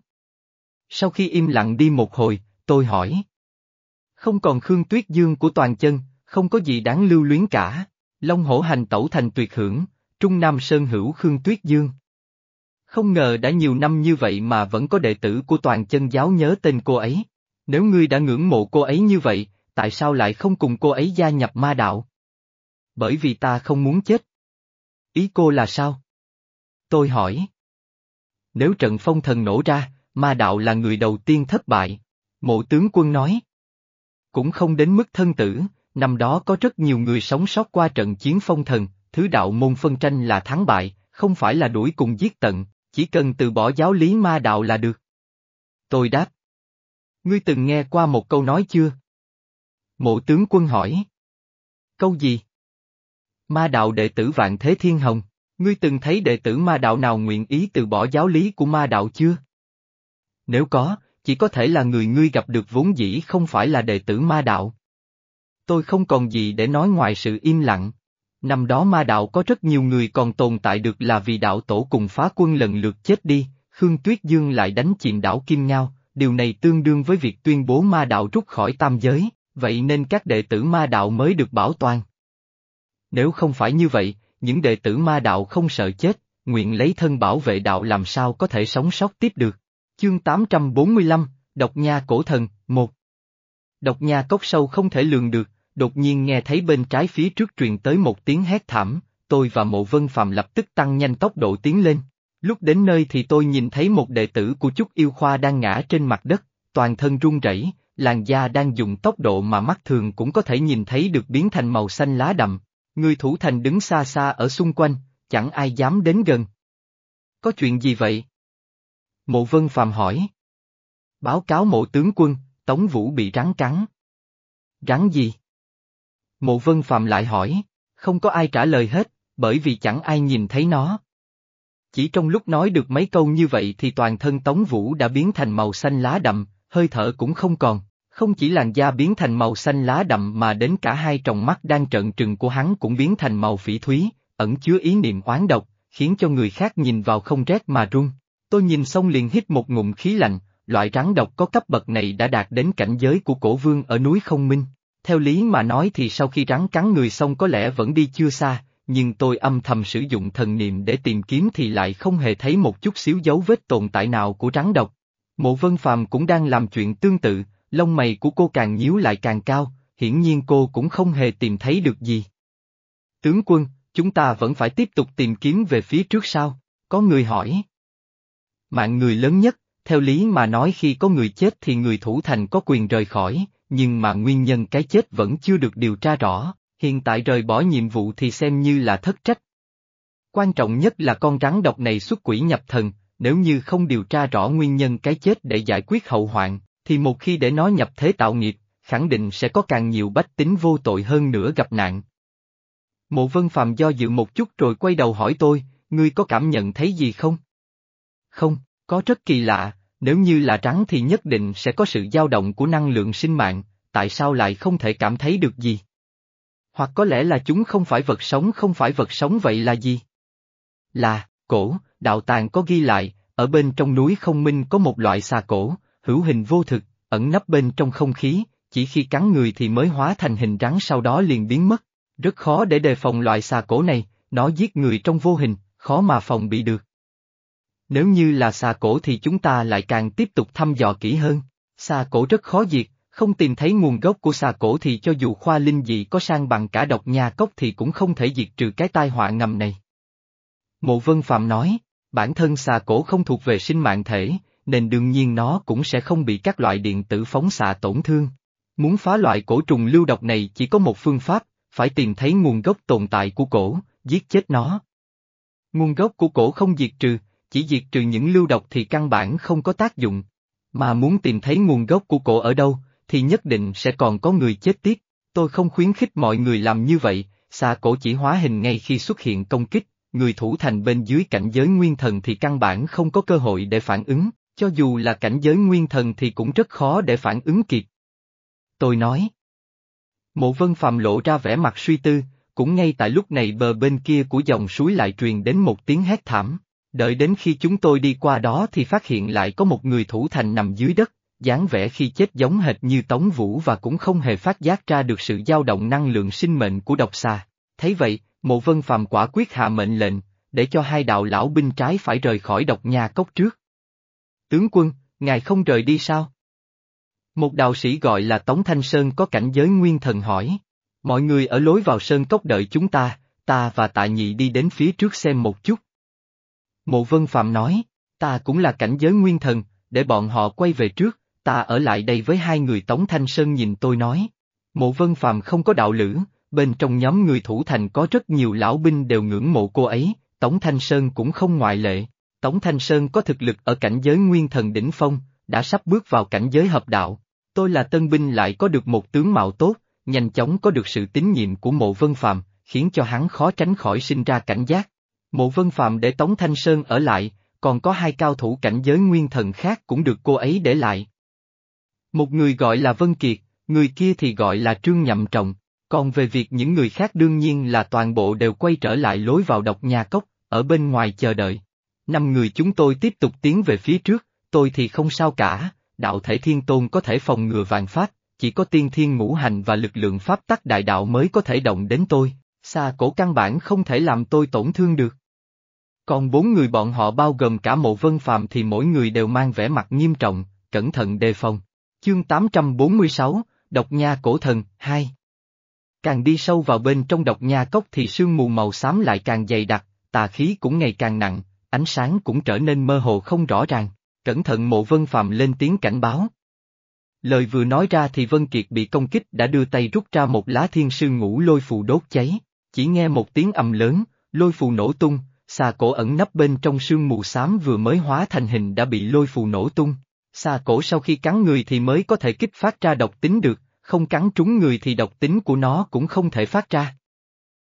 Sau khi im lặng đi một hồi, tôi hỏi. Không còn Khương Tuyết Dương của toàn chân, không có gì đáng lưu luyến cả. Long hổ hành tẩu thành tuyệt hưởng, Trung Nam Sơn hữu Khương Tuyết Dương. Không ngờ đã nhiều năm như vậy mà vẫn có đệ tử của toàn chân giáo nhớ tên cô ấy. Nếu ngươi đã ngưỡng mộ cô ấy như vậy, tại sao lại không cùng cô ấy gia nhập ma đạo? Bởi vì ta không muốn chết. Ý cô là sao? Tôi hỏi. Nếu trận phong thần nổ ra, ma đạo là người đầu tiên thất bại. Mộ tướng quân nói. Cũng không đến mức thân tử, năm đó có rất nhiều người sống sót qua trận chiến phong thần, thứ đạo môn phân tranh là thắng bại, không phải là đuổi cùng giết tận, chỉ cần từ bỏ giáo lý ma đạo là được. Tôi đáp. Ngươi từng nghe qua một câu nói chưa? Mộ tướng quân hỏi. Câu gì? Ma đạo đệ tử vạn thế thiên hồng, ngươi từng thấy đệ tử ma đạo nào nguyện ý từ bỏ giáo lý của ma đạo chưa? Nếu có, chỉ có thể là người ngươi gặp được vốn dĩ không phải là đệ tử ma đạo. Tôi không còn gì để nói ngoài sự im lặng. Năm đó ma đạo có rất nhiều người còn tồn tại được là vì đạo tổ cùng phá quân lần lượt chết đi, Khương Tuyết Dương lại đánh chìm đảo Kim Ngao, điều này tương đương với việc tuyên bố ma đạo rút khỏi tam giới, vậy nên các đệ tử ma đạo mới được bảo toàn. Nếu không phải như vậy, những đệ tử ma đạo không sợ chết, nguyện lấy thân bảo vệ đạo làm sao có thể sống sót tiếp được. Chương 845, Độc Nha Cổ Thần, 1 Độc Nha cốc sâu không thể lường được, đột nhiên nghe thấy bên trái phía trước truyền tới một tiếng hét thảm, tôi và mộ vân phàm lập tức tăng nhanh tốc độ tiến lên. Lúc đến nơi thì tôi nhìn thấy một đệ tử của Trúc Yêu Khoa đang ngã trên mặt đất, toàn thân run rẩy, làn da đang dùng tốc độ mà mắt thường cũng có thể nhìn thấy được biến thành màu xanh lá đậm. Người thủ thành đứng xa xa ở xung quanh, chẳng ai dám đến gần. Có chuyện gì vậy? Mộ Vân Phàm hỏi. Báo cáo mộ tướng quân, Tống Vũ bị rắn cắn. Rắn gì? Mộ Vân Phàm lại hỏi, không có ai trả lời hết, bởi vì chẳng ai nhìn thấy nó. Chỉ trong lúc nói được mấy câu như vậy thì toàn thân Tống Vũ đã biến thành màu xanh lá đậm, hơi thở cũng không còn, không chỉ làn da biến thành màu xanh lá đậm mà đến cả hai tròng mắt đang trợn trừng của hắn cũng biến thành màu phỉ thúy, ẩn chứa ý niệm oán độc, khiến cho người khác nhìn vào không rét mà run. Tôi nhìn xong liền hít một ngụm khí lạnh, loại rắn độc có cấp bậc này đã đạt đến cảnh giới của cổ vương ở núi không minh. Theo lý mà nói thì sau khi rắn cắn người xong có lẽ vẫn đi chưa xa, nhưng tôi âm thầm sử dụng thần niệm để tìm kiếm thì lại không hề thấy một chút xíu dấu vết tồn tại nào của rắn độc. Mộ Vân Phàm cũng đang làm chuyện tương tự, lông mày của cô càng nhíu lại càng cao, hiển nhiên cô cũng không hề tìm thấy được gì. Tướng quân, chúng ta vẫn phải tiếp tục tìm kiếm về phía trước sao? Có người hỏi. Mạng người lớn nhất, theo lý mà nói khi có người chết thì người thủ thành có quyền rời khỏi, nhưng mà nguyên nhân cái chết vẫn chưa được điều tra rõ, hiện tại rời bỏ nhiệm vụ thì xem như là thất trách. Quan trọng nhất là con rắn độc này xuất quỷ nhập thần, nếu như không điều tra rõ nguyên nhân cái chết để giải quyết hậu hoạn, thì một khi để nó nhập thế tạo nghiệp, khẳng định sẽ có càng nhiều bách tính vô tội hơn nữa gặp nạn. Mộ Vân Phàm do dự một chút rồi quay đầu hỏi tôi, ngươi có cảm nhận thấy gì không? Không, có rất kỳ lạ, nếu như là trắng thì nhất định sẽ có sự dao động của năng lượng sinh mạng, tại sao lại không thể cảm thấy được gì? Hoặc có lẽ là chúng không phải vật sống không phải vật sống vậy là gì? Là, cổ, đạo tàng có ghi lại, ở bên trong núi không minh có một loại xà cổ, hữu hình vô thực, ẩn nấp bên trong không khí, chỉ khi cắn người thì mới hóa thành hình rắn sau đó liền biến mất. Rất khó để đề phòng loại xà cổ này, nó giết người trong vô hình, khó mà phòng bị được. Nếu như là xà cổ thì chúng ta lại càng tiếp tục thăm dò kỹ hơn. Xà cổ rất khó diệt, không tìm thấy nguồn gốc của xà cổ thì cho dù khoa linh dị có sang bằng cả độc nha cốc thì cũng không thể diệt trừ cái tai họa ngầm này. Mộ Vân Phạm nói, bản thân xà cổ không thuộc về sinh mạng thể, nên đương nhiên nó cũng sẽ không bị các loại điện tử phóng xạ tổn thương. Muốn phá loại cổ trùng lưu độc này chỉ có một phương pháp, phải tìm thấy nguồn gốc tồn tại của cổ, giết chết nó. Nguồn gốc của cổ không diệt trừ, chỉ diệt trừ những lưu độc thì căn bản không có tác dụng. Mà muốn tìm thấy nguồn gốc của cổ ở đâu, thì nhất định sẽ còn có người chết tiếp. Tôi không khuyến khích mọi người làm như vậy, xà cổ chỉ hóa hình ngay khi xuất hiện công kích, người thủ thành bên dưới cảnh giới nguyên thần thì căn bản không có cơ hội để phản ứng, cho dù là cảnh giới nguyên thần thì cũng rất khó để phản ứng kịp. Tôi nói. Mộ vân phàm lộ ra vẻ mặt suy tư, cũng ngay tại lúc này bờ bên kia của dòng suối lại truyền đến một tiếng hét thảm. Đợi đến khi chúng tôi đi qua đó thì phát hiện lại có một người thủ thành nằm dưới đất, dáng vẻ khi chết giống hệt như Tống Vũ và cũng không hề phát giác ra được sự dao động năng lượng sinh mệnh của độc xà. Thấy vậy, Mộ Vân Phàm quả quyết hạ mệnh lệnh, để cho hai đạo lão binh trái phải rời khỏi độc nha cốc trước. Tướng quân, ngài không rời đi sao? Một đạo sĩ gọi là Tống Thanh Sơn có cảnh giới nguyên thần hỏi. Mọi người ở lối vào sơn cốc đợi chúng ta, ta và tạ nhị đi đến phía trước xem một chút. Mộ Vân Phạm nói, ta cũng là cảnh giới nguyên thần, để bọn họ quay về trước, ta ở lại đây với hai người Tống Thanh Sơn nhìn tôi nói. Mộ Vân Phạm không có đạo lữ, bên trong nhóm người thủ thành có rất nhiều lão binh đều ngưỡng mộ cô ấy, Tống Thanh Sơn cũng không ngoại lệ. Tống Thanh Sơn có thực lực ở cảnh giới nguyên thần đỉnh phong, đã sắp bước vào cảnh giới hợp đạo. Tôi là tân binh lại có được một tướng mạo tốt, nhanh chóng có được sự tín nhiệm của mộ vân phạm, khiến cho hắn khó tránh khỏi sinh ra cảnh giác. Mộ vân phạm để Tống Thanh Sơn ở lại, còn có hai cao thủ cảnh giới nguyên thần khác cũng được cô ấy để lại. Một người gọi là Vân Kiệt, người kia thì gọi là Trương Nhậm Trọng, còn về việc những người khác đương nhiên là toàn bộ đều quay trở lại lối vào độc nhà cốc, ở bên ngoài chờ đợi. Năm người chúng tôi tiếp tục tiến về phía trước, tôi thì không sao cả, đạo thể thiên tôn có thể phòng ngừa vàng pháp, chỉ có tiên thiên ngũ hành và lực lượng pháp tắc đại đạo mới có thể động đến tôi, xa cổ căn bản không thể làm tôi tổn thương được. Còn bốn người bọn họ bao gồm cả mộ vân phàm thì mỗi người đều mang vẻ mặt nghiêm trọng, cẩn thận đề phòng. Chương 846, Độc Nha Cổ Thần, 2 Càng đi sâu vào bên trong độc nha cốc thì sương mù màu xám lại càng dày đặc, tà khí cũng ngày càng nặng, ánh sáng cũng trở nên mơ hồ không rõ ràng. Cẩn thận mộ vân phàm lên tiếng cảnh báo. Lời vừa nói ra thì Vân Kiệt bị công kích đã đưa tay rút ra một lá thiên sư ngũ lôi phù đốt cháy, chỉ nghe một tiếng ầm lớn, lôi phù nổ tung, xà cổ ẩn nấp bên trong sương mù xám vừa mới hóa thành hình đã bị lôi phù nổ tung. Xà cổ sau khi cắn người thì mới có thể kích phát ra độc tính được, không cắn trúng người thì độc tính của nó cũng không thể phát ra.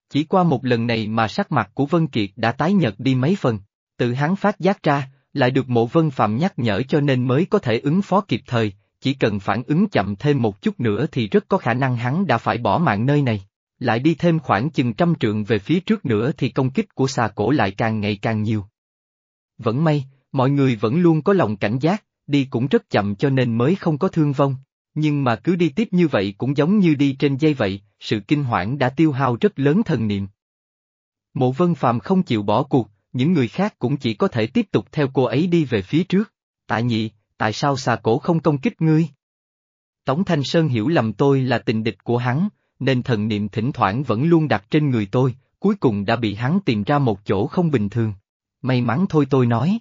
Chỉ qua một lần này mà sắc mặt của Vân Kiệt đã tái nhợt đi mấy phần, tự hắn phát giác ra, lại được mộ vân phạm nhắc nhở cho nên mới có thể ứng phó kịp thời, chỉ cần phản ứng chậm thêm một chút nữa thì rất có khả năng hắn đã phải bỏ mạng nơi này. Lại đi thêm khoảng chừng trăm trượng về phía trước nữa thì công kích của xà cổ lại càng ngày càng nhiều. Vẫn may, mọi người vẫn luôn có lòng cảnh giác, đi cũng rất chậm cho nên mới không có thương vong. Nhưng mà cứ đi tiếp như vậy cũng giống như đi trên dây vậy, sự kinh hoảng đã tiêu hao rất lớn thần niệm. Mộ vân phàm không chịu bỏ cuộc, những người khác cũng chỉ có thể tiếp tục theo cô ấy đi về phía trước. Tại nhị, tại sao xà cổ không công kích ngươi? Tống Thanh Sơn hiểu lầm tôi là tình địch của hắn, nên thần niệm thỉnh thoảng vẫn luôn đặt trên người tôi, cuối cùng đã bị hắn tìm ra một chỗ không bình thường. May mắn thôi tôi nói.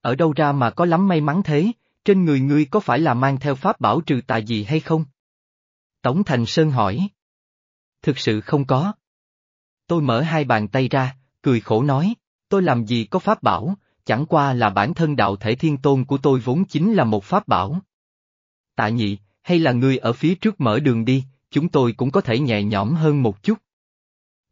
Ở đâu ra mà có lắm may mắn thế, trên người ngươi có phải là mang theo pháp bảo trừ tà gì hay không? Tống Thành Sơn hỏi. Thực sự không có. Tôi mở hai bàn tay ra, cười khổ nói, tôi làm gì có pháp bảo, chẳng qua là bản thân đạo thể thiên tôn của tôi vốn chính là một pháp bảo. Tạ nhị, hay là ngươi ở phía trước mở đường đi, chúng tôi cũng có thể nhẹ nhõm hơn một chút.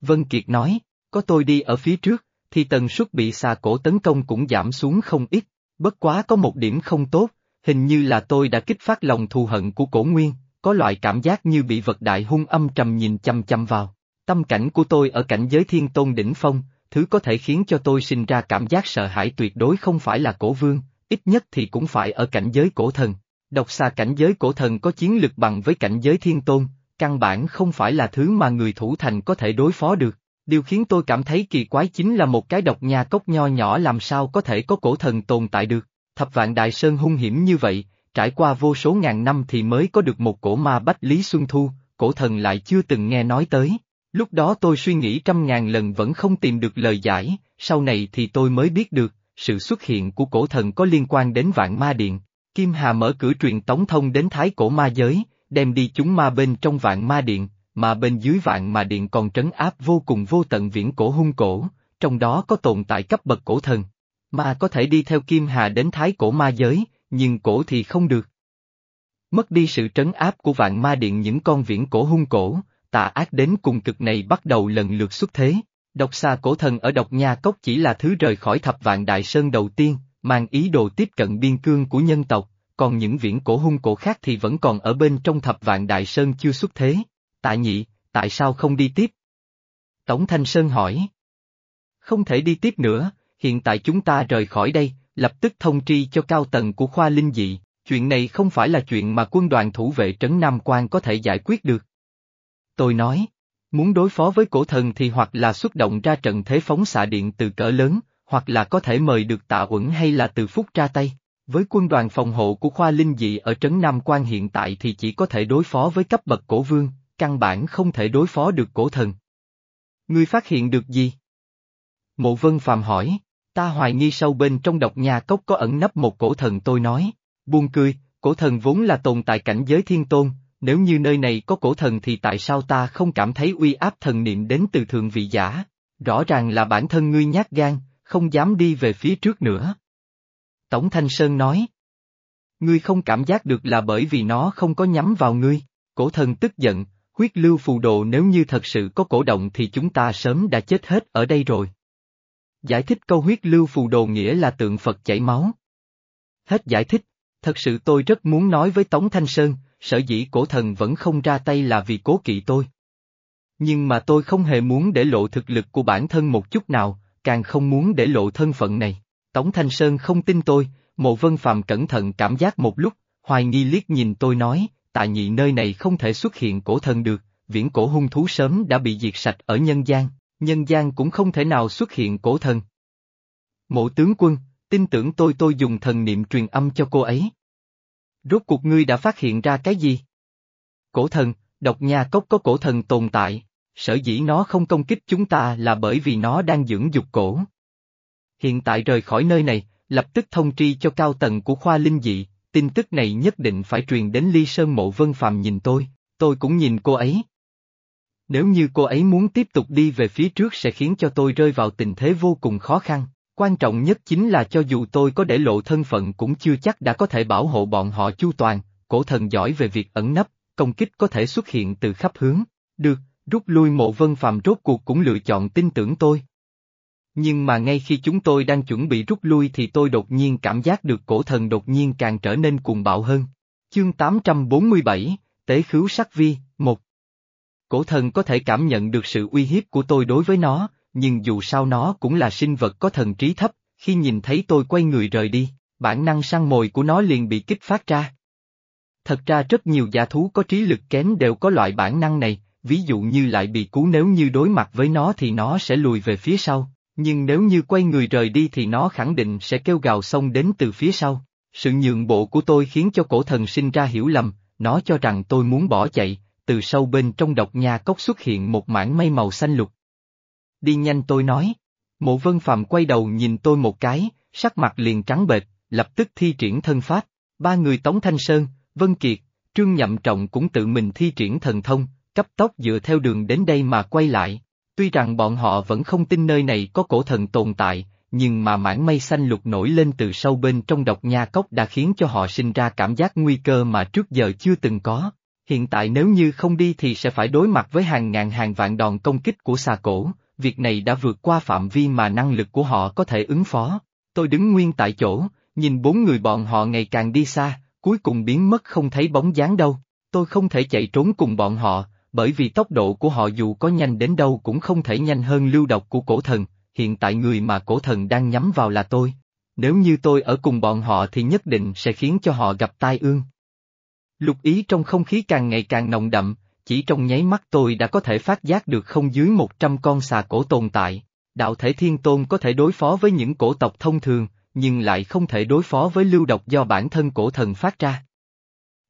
Vân Kiệt nói, có tôi đi ở phía trước, thì tần suất bị xà cổ tấn công cũng giảm xuống không ít, bất quá có một điểm không tốt, hình như là tôi đã kích phát lòng thù hận của cổ nguyên, có loại cảm giác như bị vật đại hung âm trầm nhìn chăm chăm vào. Tâm cảnh của tôi ở cảnh giới thiên tôn đỉnh phong, thứ có thể khiến cho tôi sinh ra cảm giác sợ hãi tuyệt đối không phải là cổ vương, ít nhất thì cũng phải ở cảnh giới cổ thần. Độc xa cảnh giới cổ thần có chiến lực bằng với cảnh giới thiên tôn, căn bản không phải là thứ mà người thủ thành có thể đối phó được. Điều khiến tôi cảm thấy kỳ quái chính là một cái độc nhà cốc nho nhỏ làm sao có thể có cổ thần tồn tại được. Thập vạn đại sơn hung hiểm như vậy, trải qua vô số ngàn năm thì mới có được một cổ ma bách Lý Xuân Thu, cổ thần lại chưa từng nghe nói tới. Lúc đó tôi suy nghĩ trăm ngàn lần vẫn không tìm được lời giải, sau này thì tôi mới biết được, sự xuất hiện của cổ thần có liên quan đến vạn ma điện. Kim Hà mở cửa truyền tống thông đến thái cổ ma giới, đem đi chúng ma bên trong vạn ma điện, mà bên dưới vạn ma điện còn trấn áp vô cùng vô tận viễn cổ hung cổ, trong đó có tồn tại cấp bậc cổ thần. Ma có thể đi theo Kim Hà đến thái cổ ma giới, nhưng cổ thì không được. Mất đi sự trấn áp của vạn ma điện những con viễn cổ hung cổ, tà ác đến cùng cực này bắt đầu lần lượt xuất thế. Độc xa cổ thần ở độc nha cốc chỉ là thứ rời khỏi thập vạn đại sơn đầu tiên, mang ý đồ tiếp cận biên cương của nhân tộc, còn những viễn cổ hung cổ khác thì vẫn còn ở bên trong thập vạn đại sơn chưa xuất thế. Tại nhị, tại sao không đi tiếp? Tổng Thanh Sơn hỏi. Không thể đi tiếp nữa, hiện tại chúng ta rời khỏi đây, lập tức thông tri cho cao tầng của khoa linh dị, chuyện này không phải là chuyện mà quân đoàn thủ vệ trấn Nam Quan có thể giải quyết được. Tôi nói, Muốn đối phó với cổ thần thì hoặc là xuất động ra trận thế phóng xạ điện từ cỡ lớn, hoặc là có thể mời được tạ uẩn hay là từ phúc ra tay. Với quân đoàn phòng hộ của khoa linh dị ở Trấn Nam Quan hiện tại thì chỉ có thể đối phó với cấp bậc cổ vương, căn bản không thể đối phó được cổ thần. Ngươi phát hiện được gì? Mộ Vân Phàm hỏi, ta hoài nghi sâu bên trong độc nhà cốc có ẩn nấp một cổ thần tôi nói, buông cười, cổ thần vốn là tồn tại cảnh giới thiên tôn, nếu như nơi này có cổ thần thì tại sao ta không cảm thấy uy áp thần niệm đến từ thường vị giả? Rõ ràng là bản thân ngươi nhát gan, không dám đi về phía trước nữa. Tổng Thanh Sơn nói. Ngươi không cảm giác được là bởi vì nó không có nhắm vào ngươi, cổ thần tức giận, huyết lưu phù đồ nếu như thật sự có cổ động thì chúng ta sớm đã chết hết ở đây rồi. Giải thích câu huyết lưu phù đồ nghĩa là tượng Phật chảy máu. Hết giải thích, thật sự tôi rất muốn nói với Tống Thanh Sơn, sở dĩ cổ thần vẫn không ra tay là vì cố kỵ tôi. Nhưng mà tôi không hề muốn để lộ thực lực của bản thân một chút nào, càng không muốn để lộ thân phận này. Tống Thanh Sơn không tin tôi, Mộ Vân Phàm cẩn thận cảm giác một lúc, hoài nghi liếc nhìn tôi nói, tại nhị nơi này không thể xuất hiện cổ thần được, viễn cổ hung thú sớm đã bị diệt sạch ở nhân gian, nhân gian cũng không thể nào xuất hiện cổ thần. Mộ tướng quân, tin tưởng tôi tôi dùng thần niệm truyền âm cho cô ấy. Rốt cuộc ngươi đã phát hiện ra cái gì? Cổ thần, độc nha cốc có cổ thần tồn tại, sở dĩ nó không công kích chúng ta là bởi vì nó đang dưỡng dục cổ. Hiện tại rời khỏi nơi này, lập tức thông tri cho cao tầng của khoa linh dị, tin tức này nhất định phải truyền đến Ly Sơn Mộ Vân Phàm nhìn tôi, tôi cũng nhìn cô ấy. Nếu như cô ấy muốn tiếp tục đi về phía trước sẽ khiến cho tôi rơi vào tình thế vô cùng khó khăn. Quan trọng nhất chính là cho dù tôi có để lộ thân phận cũng chưa chắc đã có thể bảo hộ bọn họ chu toàn, cổ thần giỏi về việc ẩn nấp, công kích có thể xuất hiện từ khắp hướng. Được, rút lui mộ vân phàm rốt cuộc cũng lựa chọn tin tưởng tôi. Nhưng mà ngay khi chúng tôi đang chuẩn bị rút lui thì tôi đột nhiên cảm giác được cổ thần đột nhiên càng trở nên cuồng bạo hơn. Chương 847, Tế khứu sắc vi, 1 Cổ thần có thể cảm nhận được sự uy hiếp của tôi đối với nó, nhưng dù sao nó cũng là sinh vật có thần trí thấp, khi nhìn thấy tôi quay người rời đi, bản năng săn mồi của nó liền bị kích phát ra. Thật ra rất nhiều giả thú có trí lực kém đều có loại bản năng này, ví dụ như lại bị cú nếu như đối mặt với nó thì nó sẽ lùi về phía sau, nhưng nếu như quay người rời đi thì nó khẳng định sẽ kêu gào xông đến từ phía sau. Sự nhượng bộ của tôi khiến cho cổ thần sinh ra hiểu lầm, nó cho rằng tôi muốn bỏ chạy, từ sâu bên trong độc nhà cốc xuất hiện một mảng mây màu xanh lục, đi nhanh tôi nói. Mộ vân phạm quay đầu nhìn tôi một cái, sắc mặt liền trắng bệch, lập tức thi triển thân pháp. Ba người Tống Thanh Sơn, Vân Kiệt, Trương Nhậm Trọng cũng tự mình thi triển thần thông, cấp tốc dựa theo đường đến đây mà quay lại. Tuy rằng bọn họ vẫn không tin nơi này có cổ thần tồn tại, nhưng mà mảng mây xanh lục nổi lên từ sâu bên trong độc nha cốc đã khiến cho họ sinh ra cảm giác nguy cơ mà trước giờ chưa từng có. Hiện tại nếu như không đi thì sẽ phải đối mặt với hàng ngàn hàng vạn đòn công kích của xà cổ, việc này đã vượt qua phạm vi mà năng lực của họ có thể ứng phó. Tôi đứng nguyên tại chỗ, nhìn bốn người bọn họ ngày càng đi xa, cuối cùng biến mất không thấy bóng dáng đâu. Tôi không thể chạy trốn cùng bọn họ, bởi vì tốc độ của họ dù có nhanh đến đâu cũng không thể nhanh hơn lưu độc của cổ thần, hiện tại người mà cổ thần đang nhắm vào là tôi. Nếu như tôi ở cùng bọn họ thì nhất định sẽ khiến cho họ gặp tai ương. Lục ý trong không khí càng ngày càng nồng đậm, chỉ trong nháy mắt tôi đã có thể phát giác được không dưới 100 con xà cổ tồn tại. Đạo thể thiên tôn có thể đối phó với những cổ tộc thông thường, nhưng lại không thể đối phó với lưu độc do bản thân cổ thần phát ra.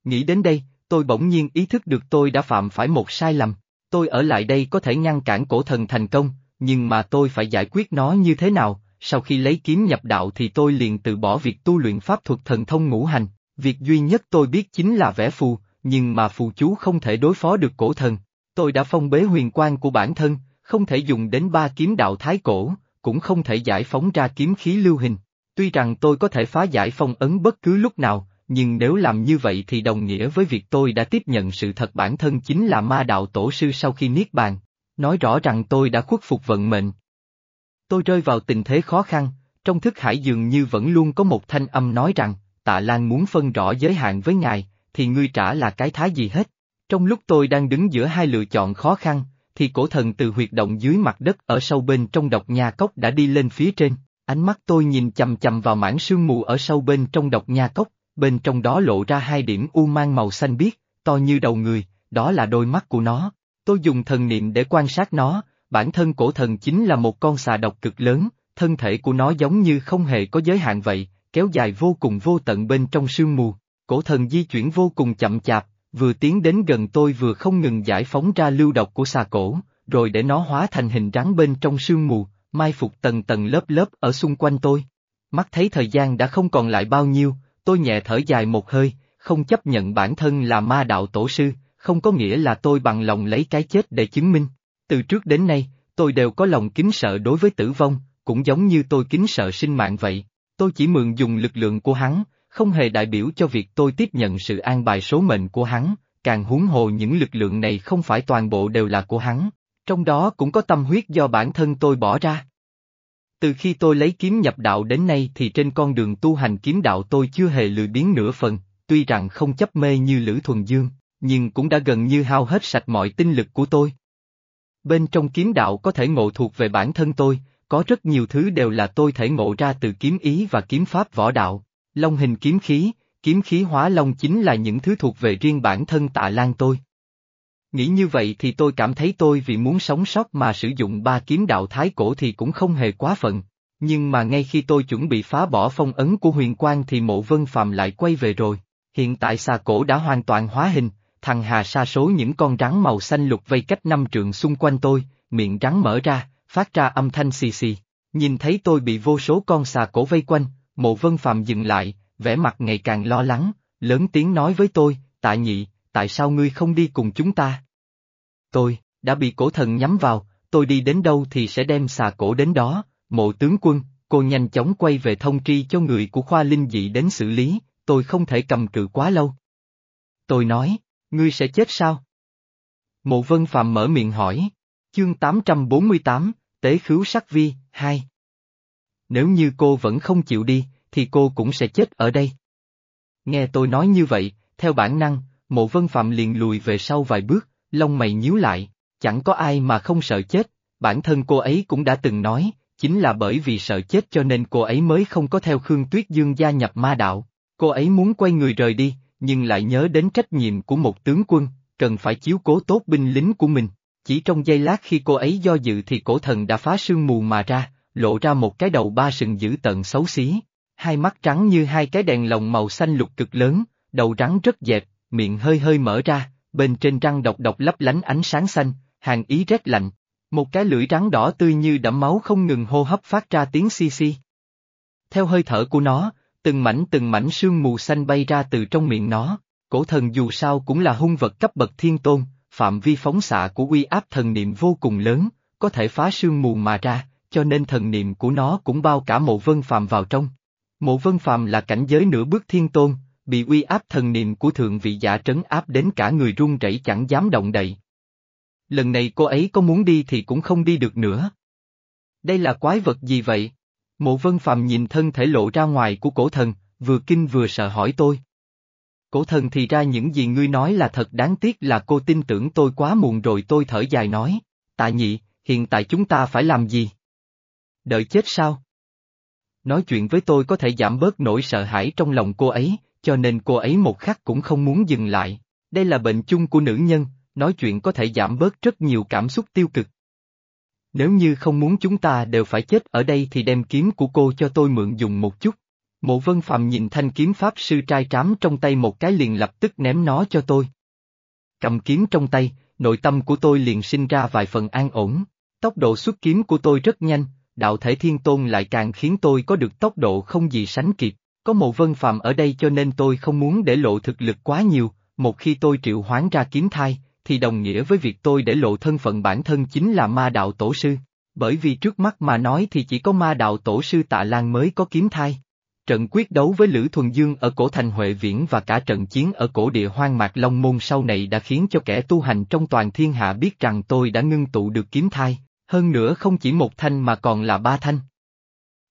Nghĩ đến đây, tôi bỗng nhiên ý thức được tôi đã phạm phải một sai lầm. Tôi ở lại đây có thể ngăn cản cổ thần thành công, nhưng mà tôi phải giải quyết nó như thế nào, sau khi lấy kiếm nhập đạo thì tôi liền từ bỏ việc tu luyện pháp thuật thần thông ngũ hành, việc duy nhất tôi biết chính là vẽ phù, nhưng mà phù chú không thể đối phó được cổ thần. Tôi đã phong bế huyền quan của bản thân, không thể dùng đến ba kiếm đạo thái cổ, cũng không thể giải phóng ra kiếm khí lưu hình. Tuy rằng tôi có thể phá giải phong ấn bất cứ lúc nào, nhưng nếu làm như vậy thì đồng nghĩa với việc tôi đã tiếp nhận sự thật bản thân chính là ma đạo tổ sư sau khi niết bàn, nói rõ rằng tôi đã khuất phục vận mệnh. Tôi rơi vào tình thế khó khăn, trong thức hải dường như vẫn luôn có một thanh âm nói rằng, tạ Lan muốn phân rõ giới hạn với ngài, thì ngươi trả là cái thái gì hết. Trong lúc tôi đang đứng giữa hai lựa chọn khó khăn, thì cổ thần từ huyệt động dưới mặt đất ở sâu bên trong độc nhà cốc đã đi lên phía trên. Ánh mắt tôi nhìn chầm chầm vào mảng sương mù ở sâu bên trong độc nhà cốc, bên trong đó lộ ra hai điểm u mang màu xanh biếc, to như đầu người, đó là đôi mắt của nó. Tôi dùng thần niệm để quan sát nó, bản thân cổ thần chính là một con xà độc cực lớn, thân thể của nó giống như không hề có giới hạn vậy, kéo dài vô cùng vô tận bên trong sương mù. Cổ thần di chuyển vô cùng chậm chạp, vừa tiến đến gần tôi vừa không ngừng giải phóng ra lưu độc của xà cổ, rồi để nó hóa thành hình rắn bên trong sương mù, mai phục tầng tầng lớp lớp ở xung quanh tôi. Mắt thấy thời gian đã không còn lại bao nhiêu, tôi nhẹ thở dài một hơi, không chấp nhận bản thân là ma đạo tổ sư, không có nghĩa là tôi bằng lòng lấy cái chết để chứng minh. Từ trước đến nay, tôi đều có lòng kính sợ đối với tử vong, cũng giống như tôi kính sợ sinh mạng vậy. Tôi chỉ mượn dùng lực lượng của hắn, không hề đại biểu cho việc tôi tiếp nhận sự an bài số mệnh của hắn, càng huống hồ những lực lượng này không phải toàn bộ đều là của hắn, trong đó cũng có tâm huyết do bản thân tôi bỏ ra. Từ khi tôi lấy kiếm nhập đạo đến nay thì trên con đường tu hành kiếm đạo tôi chưa hề lười biến nửa phần, tuy rằng không chấp mê như Lữ Thuần Dương, nhưng cũng đã gần như hao hết sạch mọi tinh lực của tôi. Bên trong kiếm đạo có thể ngộ thuộc về bản thân tôi, có rất nhiều thứ đều là tôi thể ngộ ra từ kiếm ý và kiếm pháp võ đạo. Long hình kiếm khí, kiếm khí hóa long chính là những thứ thuộc về riêng bản thân tạ lan tôi. Nghĩ như vậy thì tôi cảm thấy tôi vì muốn sống sót mà sử dụng ba kiếm đạo thái cổ thì cũng không hề quá phận. Nhưng mà ngay khi tôi chuẩn bị phá bỏ phong ấn của huyền quang thì mộ vân phàm lại quay về rồi. Hiện tại xà cổ đã hoàn toàn hóa hình, thằng hà sa số những con rắn màu xanh lục vây cách năm trượng xung quanh tôi, miệng rắn mở ra, phát ra âm thanh xì xì. Nhìn thấy tôi bị vô số con xà cổ vây quanh, mộ vân phàm dừng lại, vẻ mặt ngày càng lo lắng, lớn tiếng nói với tôi, tạ nhị, tại sao ngươi không đi cùng chúng ta? Tôi, đã bị cổ thần nhắm vào, tôi đi đến đâu thì sẽ đem xà cổ đến đó, mộ tướng quân, cô nhanh chóng quay về thông tri cho người của khoa linh dị đến xử lý, tôi không thể cầm cự quá lâu. Tôi nói, ngươi sẽ chết sao? Mộ vân phàm mở miệng hỏi, chương 848, Tế khứu sắc vi, 2. Nếu như cô vẫn không chịu đi, thì cô cũng sẽ chết ở đây. Nghe tôi nói như vậy, theo bản năng, mộ vân phạm liền lùi về sau vài bước, lông mày nhíu lại, chẳng có ai mà không sợ chết, bản thân cô ấy cũng đã từng nói, chính là bởi vì sợ chết cho nên cô ấy mới không có theo Khương Tuyết Dương gia nhập ma đạo. Cô ấy muốn quay người rời đi, nhưng lại nhớ đến trách nhiệm của một tướng quân, cần phải chiếu cố tốt binh lính của mình. Chỉ trong giây lát khi cô ấy do dự thì cổ thần đã phá sương mù mà ra, lộ ra một cái đầu ba sừng dữ tận xấu xí. Hai mắt trắng như hai cái đèn lồng màu xanh lục cực lớn, đầu rắn rất dẹp, miệng hơi hơi mở ra, bên trên răng độc độc lấp lánh ánh sáng xanh, hàng ý rét lạnh. Một cái lưỡi rắn đỏ tươi như đẫm máu không ngừng hô hấp phát ra tiếng xi xi. Theo hơi thở của nó, từng mảnh từng mảnh sương mù xanh bay ra từ trong miệng nó, cổ thần dù sao cũng là hung vật cấp bậc thiên tôn, phạm vi phóng xạ của uy áp thần niệm vô cùng lớn, có thể phá sương mù mà ra, cho nên thần niệm của nó cũng bao cả mộ vân phàm vào trong. Mộ vân phàm là cảnh giới nửa bước thiên tôn, bị uy áp thần niệm của thượng vị giả trấn áp đến cả người run rẩy chẳng dám động đậy. Lần này cô ấy có muốn đi thì cũng không đi được nữa. Đây là quái vật gì vậy? Mộ vân phàm nhìn thân thể lộ ra ngoài của cổ thần, vừa kinh vừa sợ hỏi tôi. Cổ thần thì ra những gì ngươi nói là thật đáng tiếc là cô tin tưởng tôi quá muộn rồi tôi thở dài nói, tạ nhị, hiện tại chúng ta phải làm gì? Đợi chết sao? Nói chuyện với tôi có thể giảm bớt nỗi sợ hãi trong lòng cô ấy, cho nên cô ấy một khắc cũng không muốn dừng lại. Đây là bệnh chung của nữ nhân, nói chuyện có thể giảm bớt rất nhiều cảm xúc tiêu cực. Nếu như không muốn chúng ta đều phải chết ở đây thì đem kiếm của cô cho tôi mượn dùng một chút. Mộ vân phạm nhìn thanh kiếm pháp sư trai trám trong tay một cái liền lập tức ném nó cho tôi. Cầm kiếm trong tay, nội tâm của tôi liền sinh ra vài phần an ổn. Tốc độ xuất kiếm của tôi rất nhanh, đạo thể thiên tôn lại càng khiến tôi có được tốc độ không gì sánh kịp. Có mộ vân phàm ở đây cho nên tôi không muốn để lộ thực lực quá nhiều, một khi tôi triệu hoán ra kiếm thai, thì đồng nghĩa với việc tôi để lộ thân phận bản thân chính là ma đạo tổ sư. Bởi vì trước mắt mà nói thì chỉ có ma đạo tổ sư tạ Lan mới có kiếm thai. Trận quyết đấu với Lữ Thuần Dương ở cổ thành Huệ Viễn và cả trận chiến ở cổ địa hoang mạc Long Môn sau này đã khiến cho kẻ tu hành trong toàn thiên hạ biết rằng tôi đã ngưng tụ được kiếm thai, hơn nữa không chỉ một thanh mà còn là ba thanh.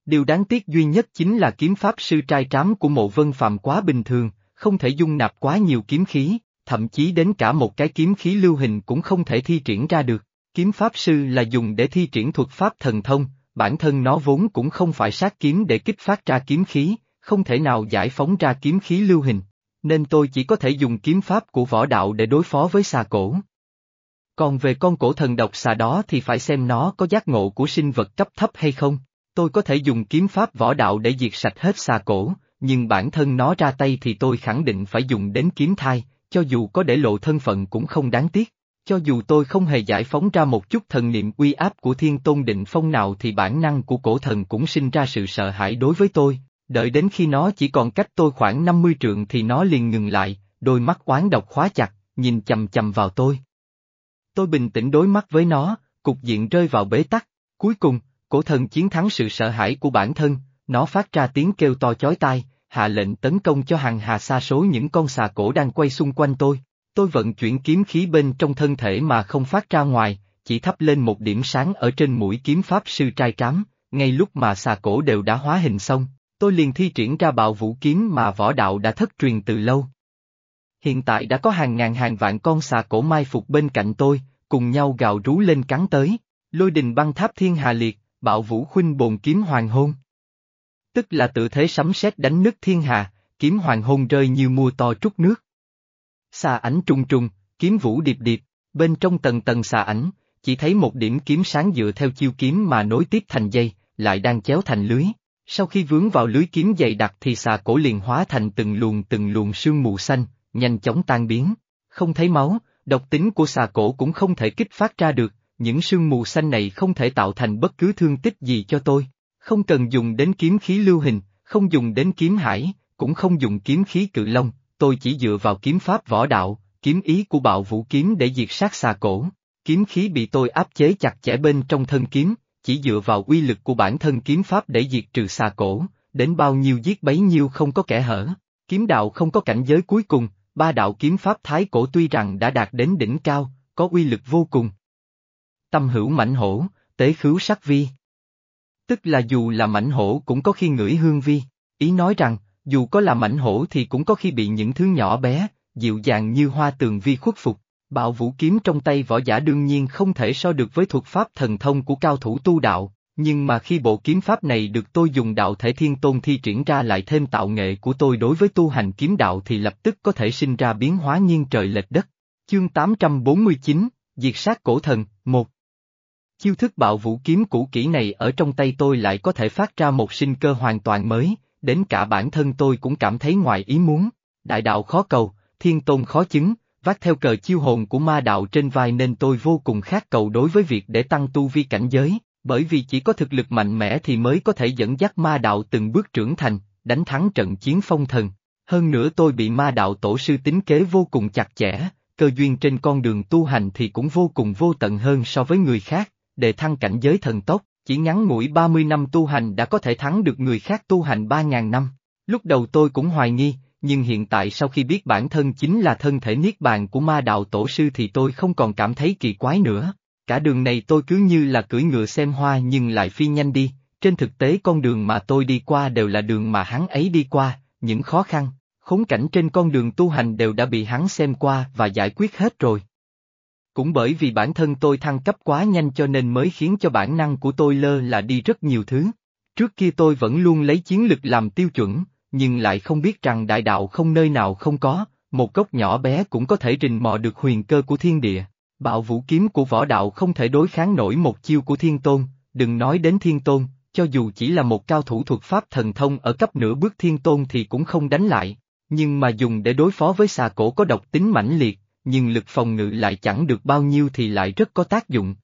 Điều đáng tiếc duy nhất chính là kiếm pháp sư trai trám của mộ vân phạm quá bình thường, không thể dung nạp quá nhiều kiếm khí, thậm chí đến cả một cái kiếm khí lưu hình cũng không thể thi triển ra được. Kiếm pháp sư là dùng để thi triển thuật pháp thần thông, bản thân nó vốn cũng không phải sát kiếm để kích phát ra kiếm khí, không thể nào giải phóng ra kiếm khí lưu hình, nên tôi chỉ có thể dùng kiếm pháp của võ đạo để đối phó với xà cổ. Còn về con cổ thần độc xà đó thì phải xem nó có giác ngộ của sinh vật cấp thấp hay không. Tôi có thể dùng kiếm pháp võ đạo để diệt sạch hết xà cổ, nhưng bản thân nó ra tay thì tôi khẳng định phải dùng đến kiếm thai, cho dù có để lộ thân phận cũng không đáng tiếc. Cho dù tôi không hề giải phóng ra một chút thần niệm uy áp của thiên tôn định phong nào thì bản năng của cổ thần cũng sinh ra sự sợ hãi đối với tôi, đợi đến khi nó chỉ còn cách tôi khoảng 50 trượng thì nó liền ngừng lại, đôi mắt oán độc khóa chặt, nhìn chầm chầm vào tôi. Tôi bình tĩnh đối mắt với nó, cục diện rơi vào bế tắc, cuối cùng, cổ thần chiến thắng sự sợ hãi của bản thân, nó phát ra tiếng kêu to chói tai, hạ lệnh tấn công cho hàng hà xa số những con xà cổ đang quay xung quanh tôi. Tôi vận chuyển kiếm khí bên trong thân thể mà không phát ra ngoài, chỉ thắp lên một điểm sáng ở trên mũi kiếm pháp sư trai trám, ngay lúc mà xà cổ đều đã hóa hình xong, tôi liền thi triển ra bạo vũ kiếm mà võ đạo đã thất truyền từ lâu. Hiện tại đã có hàng ngàn hàng vạn con xà cổ mai phục bên cạnh tôi, cùng nhau gào rú lên cắn tới, lôi đình băng tháp thiên hà liệt, bạo vũ khuynh bồn kiếm hoàng hôn. Tức là tự thế sấm sét đánh nứt thiên hà, kiếm hoàng hôn rơi như mưa to trút nước. Xà ảnh trùng trùng, kiếm vũ điệp điệp, bên trong tầng tầng xà ảnh, chỉ thấy một điểm kiếm sáng dựa theo chiêu kiếm mà nối tiếp thành dây, lại đang chéo thành lưới. Sau khi vướng vào lưới kiếm dày đặc thì xà cổ liền hóa thành từng luồng từng luồng sương mù xanh, nhanh chóng tan biến. Không thấy máu, độc tính của xà cổ cũng không thể kích phát ra được, những sương mù xanh này không thể tạo thành bất cứ thương tích gì cho tôi. Không cần dùng đến kiếm khí lưu hình, không dùng đến kiếm hải, cũng không dùng kiếm khí cự long, tôi chỉ dựa vào kiếm pháp võ đạo, kiếm ý của bạo vũ kiếm để diệt sát xà cổ. Kiếm khí bị tôi áp chế chặt chẽ bên trong thân kiếm, chỉ dựa vào uy lực của bản thân kiếm pháp để diệt trừ xà cổ, đến bao nhiêu giết bấy nhiêu không có kẻ hở. Kiếm đạo không có cảnh giới cuối cùng, ba đạo kiếm pháp thái cổ tuy rằng đã đạt đến đỉnh cao, có uy lực vô cùng. Tâm hữu mảnh hổ, tế khứu sắc vi. Tức là dù là mảnh hổ cũng có khi ngửi hương vi, ý nói rằng, dù có là mảnh hổ thì cũng có khi bị những thứ nhỏ bé, dịu dàng như hoa tường vi khuất phục. Bạo vũ kiếm trong tay võ giả đương nhiên không thể so được với thuật pháp thần thông của cao thủ tu đạo, nhưng mà khi bộ kiếm pháp này được tôi dùng đạo thể thiên tôn thi triển ra lại thêm tạo nghệ của tôi đối với tu hành kiếm đạo thì lập tức có thể sinh ra biến hóa nghiêng trời lệch đất. Chương 849, Diệt sát cổ thần, 1 Chiêu thức bạo vũ kiếm cũ kỹ này ở trong tay tôi lại có thể phát ra một sinh cơ hoàn toàn mới, đến cả bản thân tôi cũng cảm thấy ngoài ý muốn. Đại đạo khó cầu, thiên tôn khó chứng, vác theo cờ chiêu hồn của ma đạo trên vai nên tôi vô cùng khát cầu đối với việc để tăng tu vi cảnh giới, bởi vì chỉ có thực lực mạnh mẽ thì mới có thể dẫn dắt ma đạo từng bước trưởng thành, đánh thắng trận chiến phong thần. Hơn nữa tôi bị ma đạo tổ sư tính kế vô cùng chặt chẽ, cơ duyên trên con đường tu hành thì cũng vô cùng vô tận hơn so với người khác, để thăng cảnh giới thần tốc, chỉ ngắn ngủi 30 năm tu hành đã có thể thắng được người khác tu hành 3.000 năm. Lúc đầu tôi cũng hoài nghi, nhưng hiện tại sau khi biết bản thân chính là thân thể niết bàn của ma đạo tổ sư thì tôi không còn cảm thấy kỳ quái nữa. Cả đường này tôi cứ như là cưỡi ngựa xem hoa nhưng lại phi nhanh đi, trên thực tế con đường mà tôi đi qua đều là đường mà hắn ấy đi qua, những khó khăn, khốn cảnh trên con đường tu hành đều đã bị hắn xem qua và giải quyết hết rồi. Cũng bởi vì bản thân tôi thăng cấp quá nhanh cho nên mới khiến cho bản năng của tôi lơ là đi rất nhiều thứ. Trước kia tôi vẫn luôn lấy chiến lực làm tiêu chuẩn, nhưng lại không biết rằng đại đạo không nơi nào không có, một gốc nhỏ bé cũng có thể rình mò được huyền cơ của thiên địa. Bạo vũ kiếm của võ đạo không thể đối kháng nổi một chiêu của thiên tôn, đừng nói đến thiên tôn, cho dù chỉ là một cao thủ thuật pháp thần thông ở cấp nửa bước thiên tôn thì cũng không đánh lại, nhưng mà dùng để đối phó với xà cổ có độc tính mãnh liệt, nhưng lực phòng ngự lại chẳng được bao nhiêu thì lại rất có tác dụng.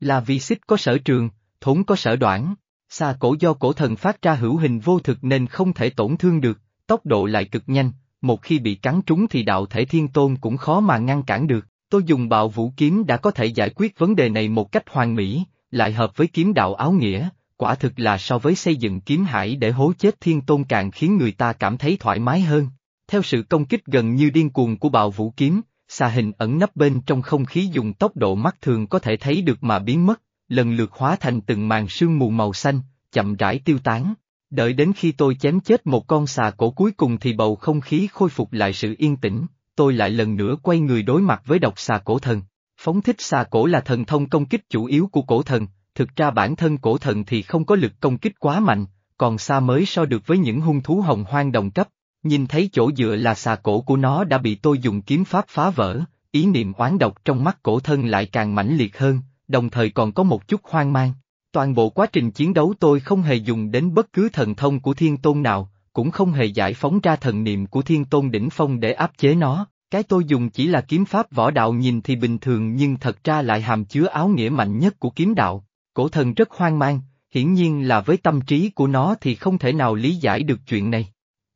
Là vì xích có sở trường, thốn có sở đoạn, xà cổ do cổ thần phát ra hữu hình vô thực nên không thể tổn thương được, tốc độ lại cực nhanh, một khi bị cắn trúng thì đạo thể thiên tôn cũng khó mà ngăn cản được. Tôi dùng bạo vũ kiếm đã có thể giải quyết vấn đề này một cách hoàn mỹ, lại hợp với kiếm đạo áo nghĩa, quả thực là so với xây dựng kiếm hải để hố chết thiên tôn càng khiến người ta cảm thấy thoải mái hơn. Theo sự công kích gần như điên cuồng của bạo vũ kiếm, xà hình ẩn nấp bên trong không khí dùng tốc độ mắt thường có thể thấy được mà biến mất, lần lượt hóa thành từng màn sương mù màu xanh, chậm rãi tiêu tán. Đợi đến khi tôi chém chết một con xà cổ cuối cùng thì bầu không khí khôi phục lại sự yên tĩnh, tôi lại lần nữa quay người đối mặt với độc xà cổ thần. Phóng thích xà cổ là thần thông công kích chủ yếu của cổ thần, thực ra bản thân cổ thần thì không có lực công kích quá mạnh, còn xa mới so được với những hung thú hồng hoang đồng cấp. Nhìn thấy chỗ dựa là xà cổ của nó đã bị tôi dùng kiếm pháp phá vỡ, ý niệm oán độc trong mắt cổ thân lại càng mãnh liệt hơn, đồng thời còn có một chút hoang mang. Toàn bộ quá trình chiến đấu tôi không hề dùng đến bất cứ thần thông của thiên tôn nào, cũng không hề giải phóng ra thần niệm của thiên tôn đỉnh phong để áp chế nó. Cái tôi dùng chỉ là kiếm pháp võ đạo nhìn thì bình thường nhưng thật ra lại hàm chứa áo nghĩa mạnh nhất của kiếm đạo. Cổ thần rất hoang mang, hiển nhiên là với tâm trí của nó thì không thể nào lý giải được chuyện này.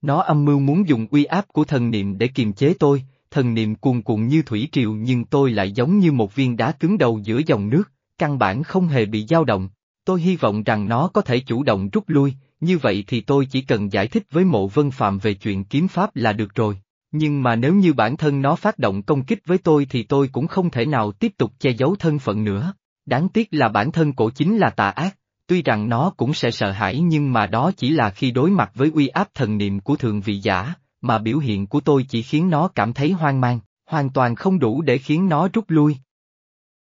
Nó âm mưu muốn dùng uy áp của thần niệm để kiềm chế tôi, thần niệm cuồn cuộn như thủy triều nhưng tôi lại giống như một viên đá cứng đầu giữa dòng nước, căn bản không hề bị dao động. Tôi hy vọng rằng nó có thể chủ động rút lui, như vậy thì tôi chỉ cần giải thích với mộ vân phạm về chuyện kiếm pháp là được rồi. Nhưng mà nếu như bản thân nó phát động công kích với tôi thì tôi cũng không thể nào tiếp tục che giấu thân phận nữa. Đáng tiếc là bản thân cổ chính là tà ác, tuy rằng nó cũng sẽ sợ hãi nhưng mà đó chỉ là khi đối mặt với uy áp thần niệm của thường vị giả, mà biểu hiện của tôi chỉ khiến nó cảm thấy hoang mang, hoàn toàn không đủ để khiến nó rút lui.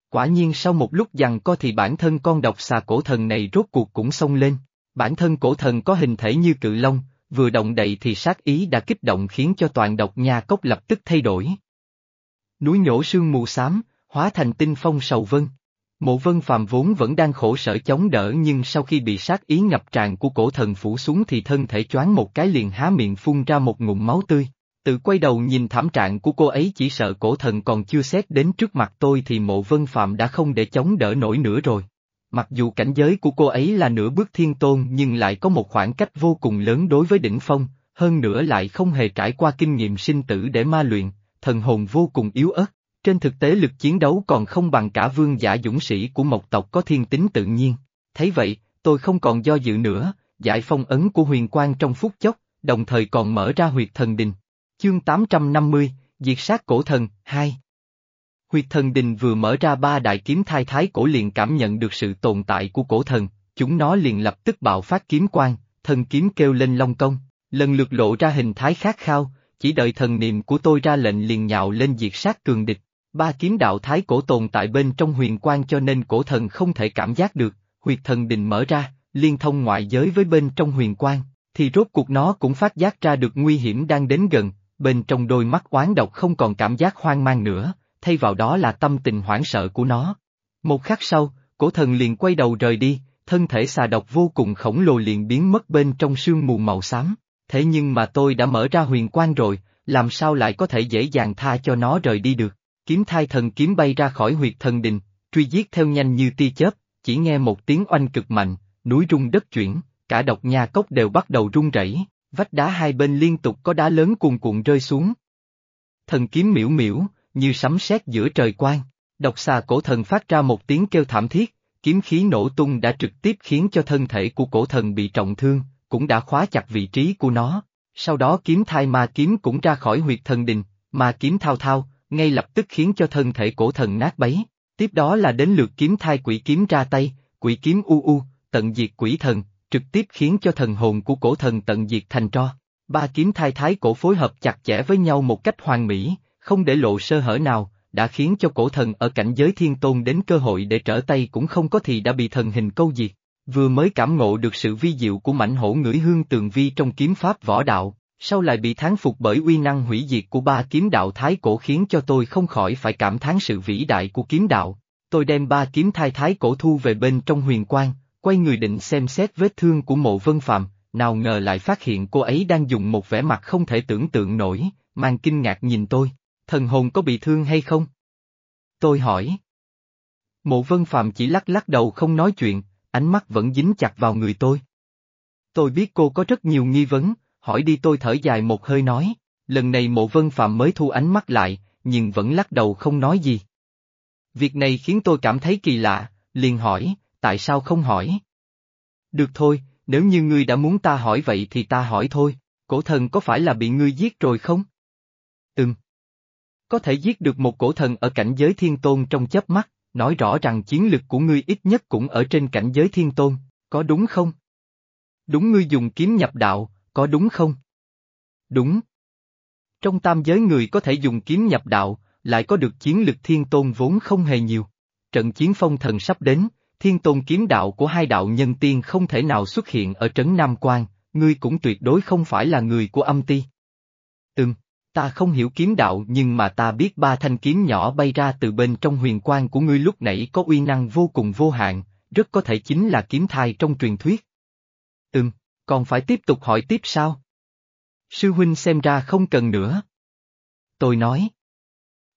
Quả nhiên sau một lúc dằn co thì bản thân con độc xà cổ thần này rốt cuộc cũng xông lên, bản thân cổ thần có hình thể như cự long, vừa động đậy thì sát ý đã kích động khiến cho toàn độc nha cốc lập tức thay đổi. Núi nhổ sương mù xám, hóa thành tinh phong sầu vân. Mộ vân phàm vốn vẫn đang khổ sở chống đỡ nhưng sau khi bị sát ý ngập tràn của cổ thần phủ xuống thì thân thể choáng một cái liền há miệng phun ra một ngụm máu tươi. Tự quay đầu nhìn thảm trạng của cô ấy chỉ sợ cổ thần còn chưa xét đến trước mặt tôi thì mộ vân phạm đã không để chống đỡ nổi nữa rồi. Mặc dù cảnh giới của cô ấy là nửa bước thiên tôn nhưng lại có một khoảng cách vô cùng lớn đối với đỉnh phong, hơn nữa lại không hề trải qua kinh nghiệm sinh tử để ma luyện, thần hồn vô cùng yếu ớt. Trên thực tế lực chiến đấu còn không bằng cả vương giả dũng sĩ của một tộc có thiên tính tự nhiên. Thấy vậy, tôi không còn do dự nữa, giải phong ấn của huyền quang trong phút chốc, đồng thời còn mở ra huyệt thần đình. Chương 850, Diệt sát cổ thần, 2 Huyệt thần đình vừa mở ra ba đại kiếm thai thái cổ liền cảm nhận được sự tồn tại của cổ thần, chúng nó liền lập tức bạo phát kiếm quang, thần kiếm kêu lên long công, lần lượt lộ ra hình thái khát khao, chỉ đợi thần niệm của tôi ra lệnh liền nhạo lên diệt sát cường địch. Ba kiếm đạo thái cổ tồn tại bên trong huyền quang cho nên cổ thần không thể cảm giác được, huyệt thần đình mở ra, liên thông ngoại giới với bên trong huyền quang, thì rốt cuộc nó cũng phát giác ra được nguy hiểm đang đến gần, bên trong đôi mắt oán độc không còn cảm giác hoang mang nữa, thay vào đó là tâm tình hoảng sợ của nó. Một khắc sau, cổ thần liền quay đầu rời đi, thân thể xà độc vô cùng khổng lồ liền biến mất bên trong sương mù màu xám. Thế nhưng mà tôi đã mở ra huyền quang rồi, làm sao lại có thể dễ dàng tha cho nó rời đi được. Kiếm thai thần kiếm bay ra khỏi huyệt thần đình, truy giết theo nhanh như tia chớp, chỉ nghe một tiếng oanh cực mạnh, núi rung đất chuyển, cả độc nha cốc đều bắt đầu rung rẩy, vách đá hai bên liên tục có đá lớn cuồn cuộn rơi xuống. Thần kiếm miễu miễu, như sấm sét giữa trời quang. Độc xà cổ thần phát ra một tiếng kêu thảm thiết, kiếm khí nổ tung đã trực tiếp khiến cho thân thể của cổ thần bị trọng thương, cũng đã khóa chặt vị trí của nó. Sau đó kiếm thai ma kiếm cũng ra khỏi huyệt thần đình, ma kiếm thao thao, ngay lập tức khiến cho thân thể cổ thần nát bấy. Tiếp đó là đến lượt kiếm thai quỷ kiếm ra tay, quỷ kiếm u u, tận diệt quỷ thần, trực tiếp khiến cho thần hồn của cổ thần tận diệt thành tro. Ba kiếm thai thái cổ phối hợp chặt chẽ với nhau một cách hoàn mỹ, không để lộ sơ hở nào, đã khiến cho cổ thần ở cảnh giới thiên tôn đến cơ hội để trở tay cũng không có thì đã bị thần hình câu diệt. Vừa mới cảm ngộ được sự vi diệu của mảnh hổ ngửi hương tường vi trong kiếm pháp võ đạo, sau lại bị thán phục bởi uy năng hủy diệt của ba kiếm đạo thái cổ khiến cho tôi không khỏi phải cảm thán sự vĩ đại của kiếm đạo. Tôi đem ba kiếm thai thái cổ thu về bên trong huyền quang, quay người định xem xét vết thương của mộ vân phạm, nào ngờ lại phát hiện cô ấy đang dùng một vẻ mặt không thể tưởng tượng nổi, mang kinh ngạc nhìn tôi thần hồn có bị thương hay không? Tôi hỏi. Mộ vân phạm chỉ lắc lắc đầu không nói chuyện, ánh mắt vẫn dính chặt vào người tôi. Tôi biết cô có rất nhiều nghi vấn, hỏi đi tôi thở dài một hơi nói, lần này mộ vân phạm mới thu ánh mắt lại, nhưng vẫn lắc đầu không nói gì. Việc này khiến tôi cảm thấy kỳ lạ, liền hỏi, tại sao không hỏi? Được thôi, nếu như ngươi đã muốn ta hỏi vậy thì ta hỏi thôi, cổ thần có phải là bị ngươi giết rồi không? Có thể giết được một cổ thần ở cảnh giới thiên tôn trong chớp mắt, nói rõ rằng chiến lực của ngươi ít nhất cũng ở trên cảnh giới thiên tôn, có đúng không? Đúng ngươi dùng kiếm nhập đạo, có đúng không? Đúng. Trong tam giới người có thể dùng kiếm nhập đạo, lại có được chiến lực thiên tôn vốn không hề nhiều. Trận chiến phong thần sắp đến, thiên tôn kiếm đạo của hai đạo nhân tiên không thể nào xuất hiện ở trấn Nam Quan, ngươi cũng tuyệt đối không phải là người của âm ti. Ta không hiểu kiếm đạo nhưng mà ta biết ba thanh kiếm nhỏ bay ra từ bên trong huyền quang của ngươi lúc nãy có uy năng vô cùng vô hạn, rất có thể chính là kiếm thai trong truyền thuyết. Ừm, còn phải tiếp tục hỏi tiếp sao? Sư huynh xem ra không cần nữa. Tôi nói.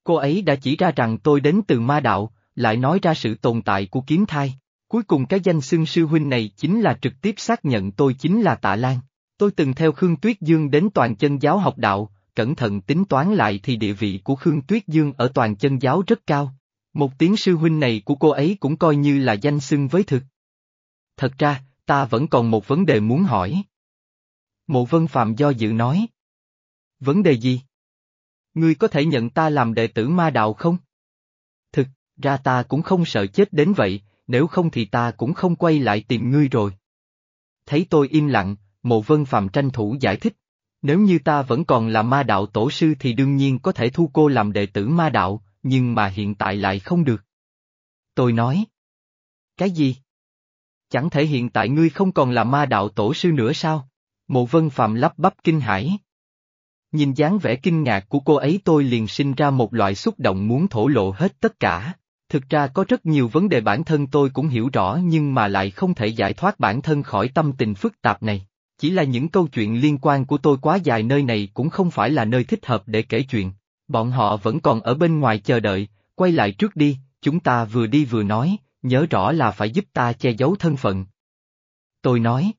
Cô ấy đã chỉ ra rằng tôi đến từ ma đạo, lại nói ra sự tồn tại của kiếm thai. Cuối cùng cái danh xưng sư huynh này chính là trực tiếp xác nhận tôi chính là Tạ Lan. Tôi từng theo Khương Tuyết Dương đến toàn chân giáo học đạo, cẩn thận tính toán lại thì địa vị của Khương Tuyết Dương ở toàn chân giáo rất cao. Một tiếng sư huynh này của cô ấy cũng coi như là danh xưng với thực. Thật ra, ta vẫn còn một vấn đề muốn hỏi. Mộ Vân Phạm do dự nói. Vấn đề gì? Ngươi có thể nhận ta làm đệ tử ma đạo không? Thực, ra ta cũng không sợ chết đến vậy, nếu không thì ta cũng không quay lại tìm ngươi rồi. Thấy tôi im lặng, Mộ Vân Phạm tranh thủ giải thích. Nếu như ta vẫn còn là ma đạo tổ sư thì đương nhiên có thể thu cô làm đệ tử ma đạo, nhưng mà hiện tại lại không được. Tôi nói. Cái gì? Chẳng thể hiện tại ngươi không còn là ma đạo tổ sư nữa sao? Mộ Vân Phạm lắp bắp kinh hãi. Nhìn dáng vẻ kinh ngạc của cô ấy tôi liền sinh ra một loại xúc động muốn thổ lộ hết tất cả. Thực ra có rất nhiều vấn đề bản thân tôi cũng hiểu rõ nhưng mà lại không thể giải thoát bản thân khỏi tâm tình phức tạp này. Chỉ là những câu chuyện liên quan của tôi quá dài nơi này cũng không phải là nơi thích hợp để kể chuyện. Bọn họ vẫn còn ở bên ngoài chờ đợi, quay lại trước đi, chúng ta vừa đi vừa nói, nhớ rõ là phải giúp ta che giấu thân phận. Tôi nói.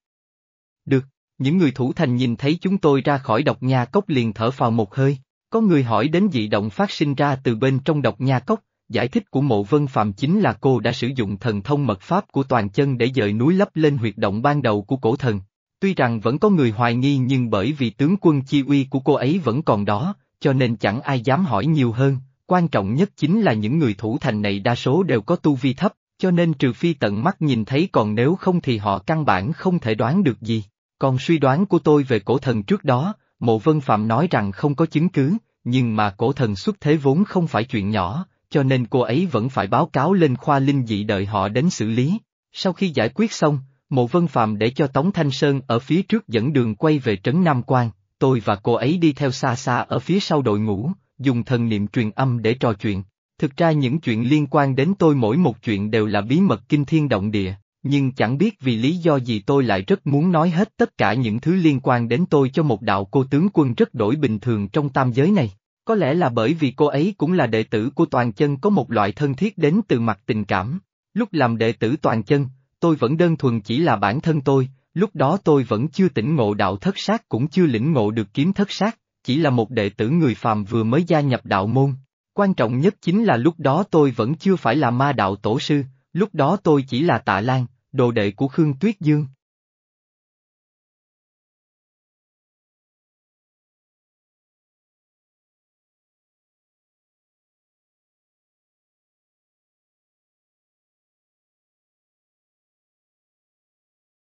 Được, những người thủ thành nhìn thấy chúng tôi ra khỏi độc nha cốc liền thở phào một hơi. Có người hỏi đến dị động phát sinh ra từ bên trong độc nha cốc, giải thích của mộ vân phạm chính là cô đã sử dụng thần thông mật pháp của toàn chân để dời núi lấp lên huyệt động ban đầu của cổ thần. Tuy rằng vẫn có người hoài nghi nhưng bởi vì tướng quân chi uy của cô ấy vẫn còn đó, cho nên chẳng ai dám hỏi nhiều hơn, quan trọng nhất chính là những người thủ thành này đa số đều có tu vi thấp, cho nên trừ phi tận mắt nhìn thấy còn nếu không thì họ căn bản không thể đoán được gì. Còn suy đoán của tôi về cổ thần trước đó, mộ vân phạm nói rằng không có chứng cứ, nhưng mà cổ thần xuất thế vốn không phải chuyện nhỏ, cho nên cô ấy vẫn phải báo cáo lên khoa linh dị đợi họ đến xử lý. Sau khi giải quyết xong, mộ vân phạm để cho Tống Thanh Sơn ở phía trước dẫn đường quay về trấn Nam Quan, tôi và cô ấy đi theo xa xa ở phía sau đội ngũ, dùng thần niệm truyền âm để trò chuyện. Thực ra những chuyện liên quan đến tôi mỗi một chuyện đều là bí mật kinh thiên động địa, nhưng chẳng biết vì lý do gì tôi lại rất muốn nói hết tất cả những thứ liên quan đến tôi cho một đạo cô tướng quân rất đổi bình thường trong tam giới này. Có lẽ là bởi vì cô ấy cũng là đệ tử của toàn chân có một loại thân thiết đến từ mặt tình cảm. Lúc làm đệ tử toàn chân, tôi vẫn đơn thuần chỉ là bản thân tôi, lúc đó tôi vẫn chưa tỉnh ngộ đạo thất sát cũng chưa lĩnh ngộ được kiếm thất sát, chỉ là một đệ tử người phàm vừa mới gia nhập đạo môn. Quan trọng nhất chính là lúc đó tôi vẫn chưa phải là ma đạo tổ sư, lúc đó tôi chỉ là tạ lan, đồ đệ của Khương Tuyết Dương.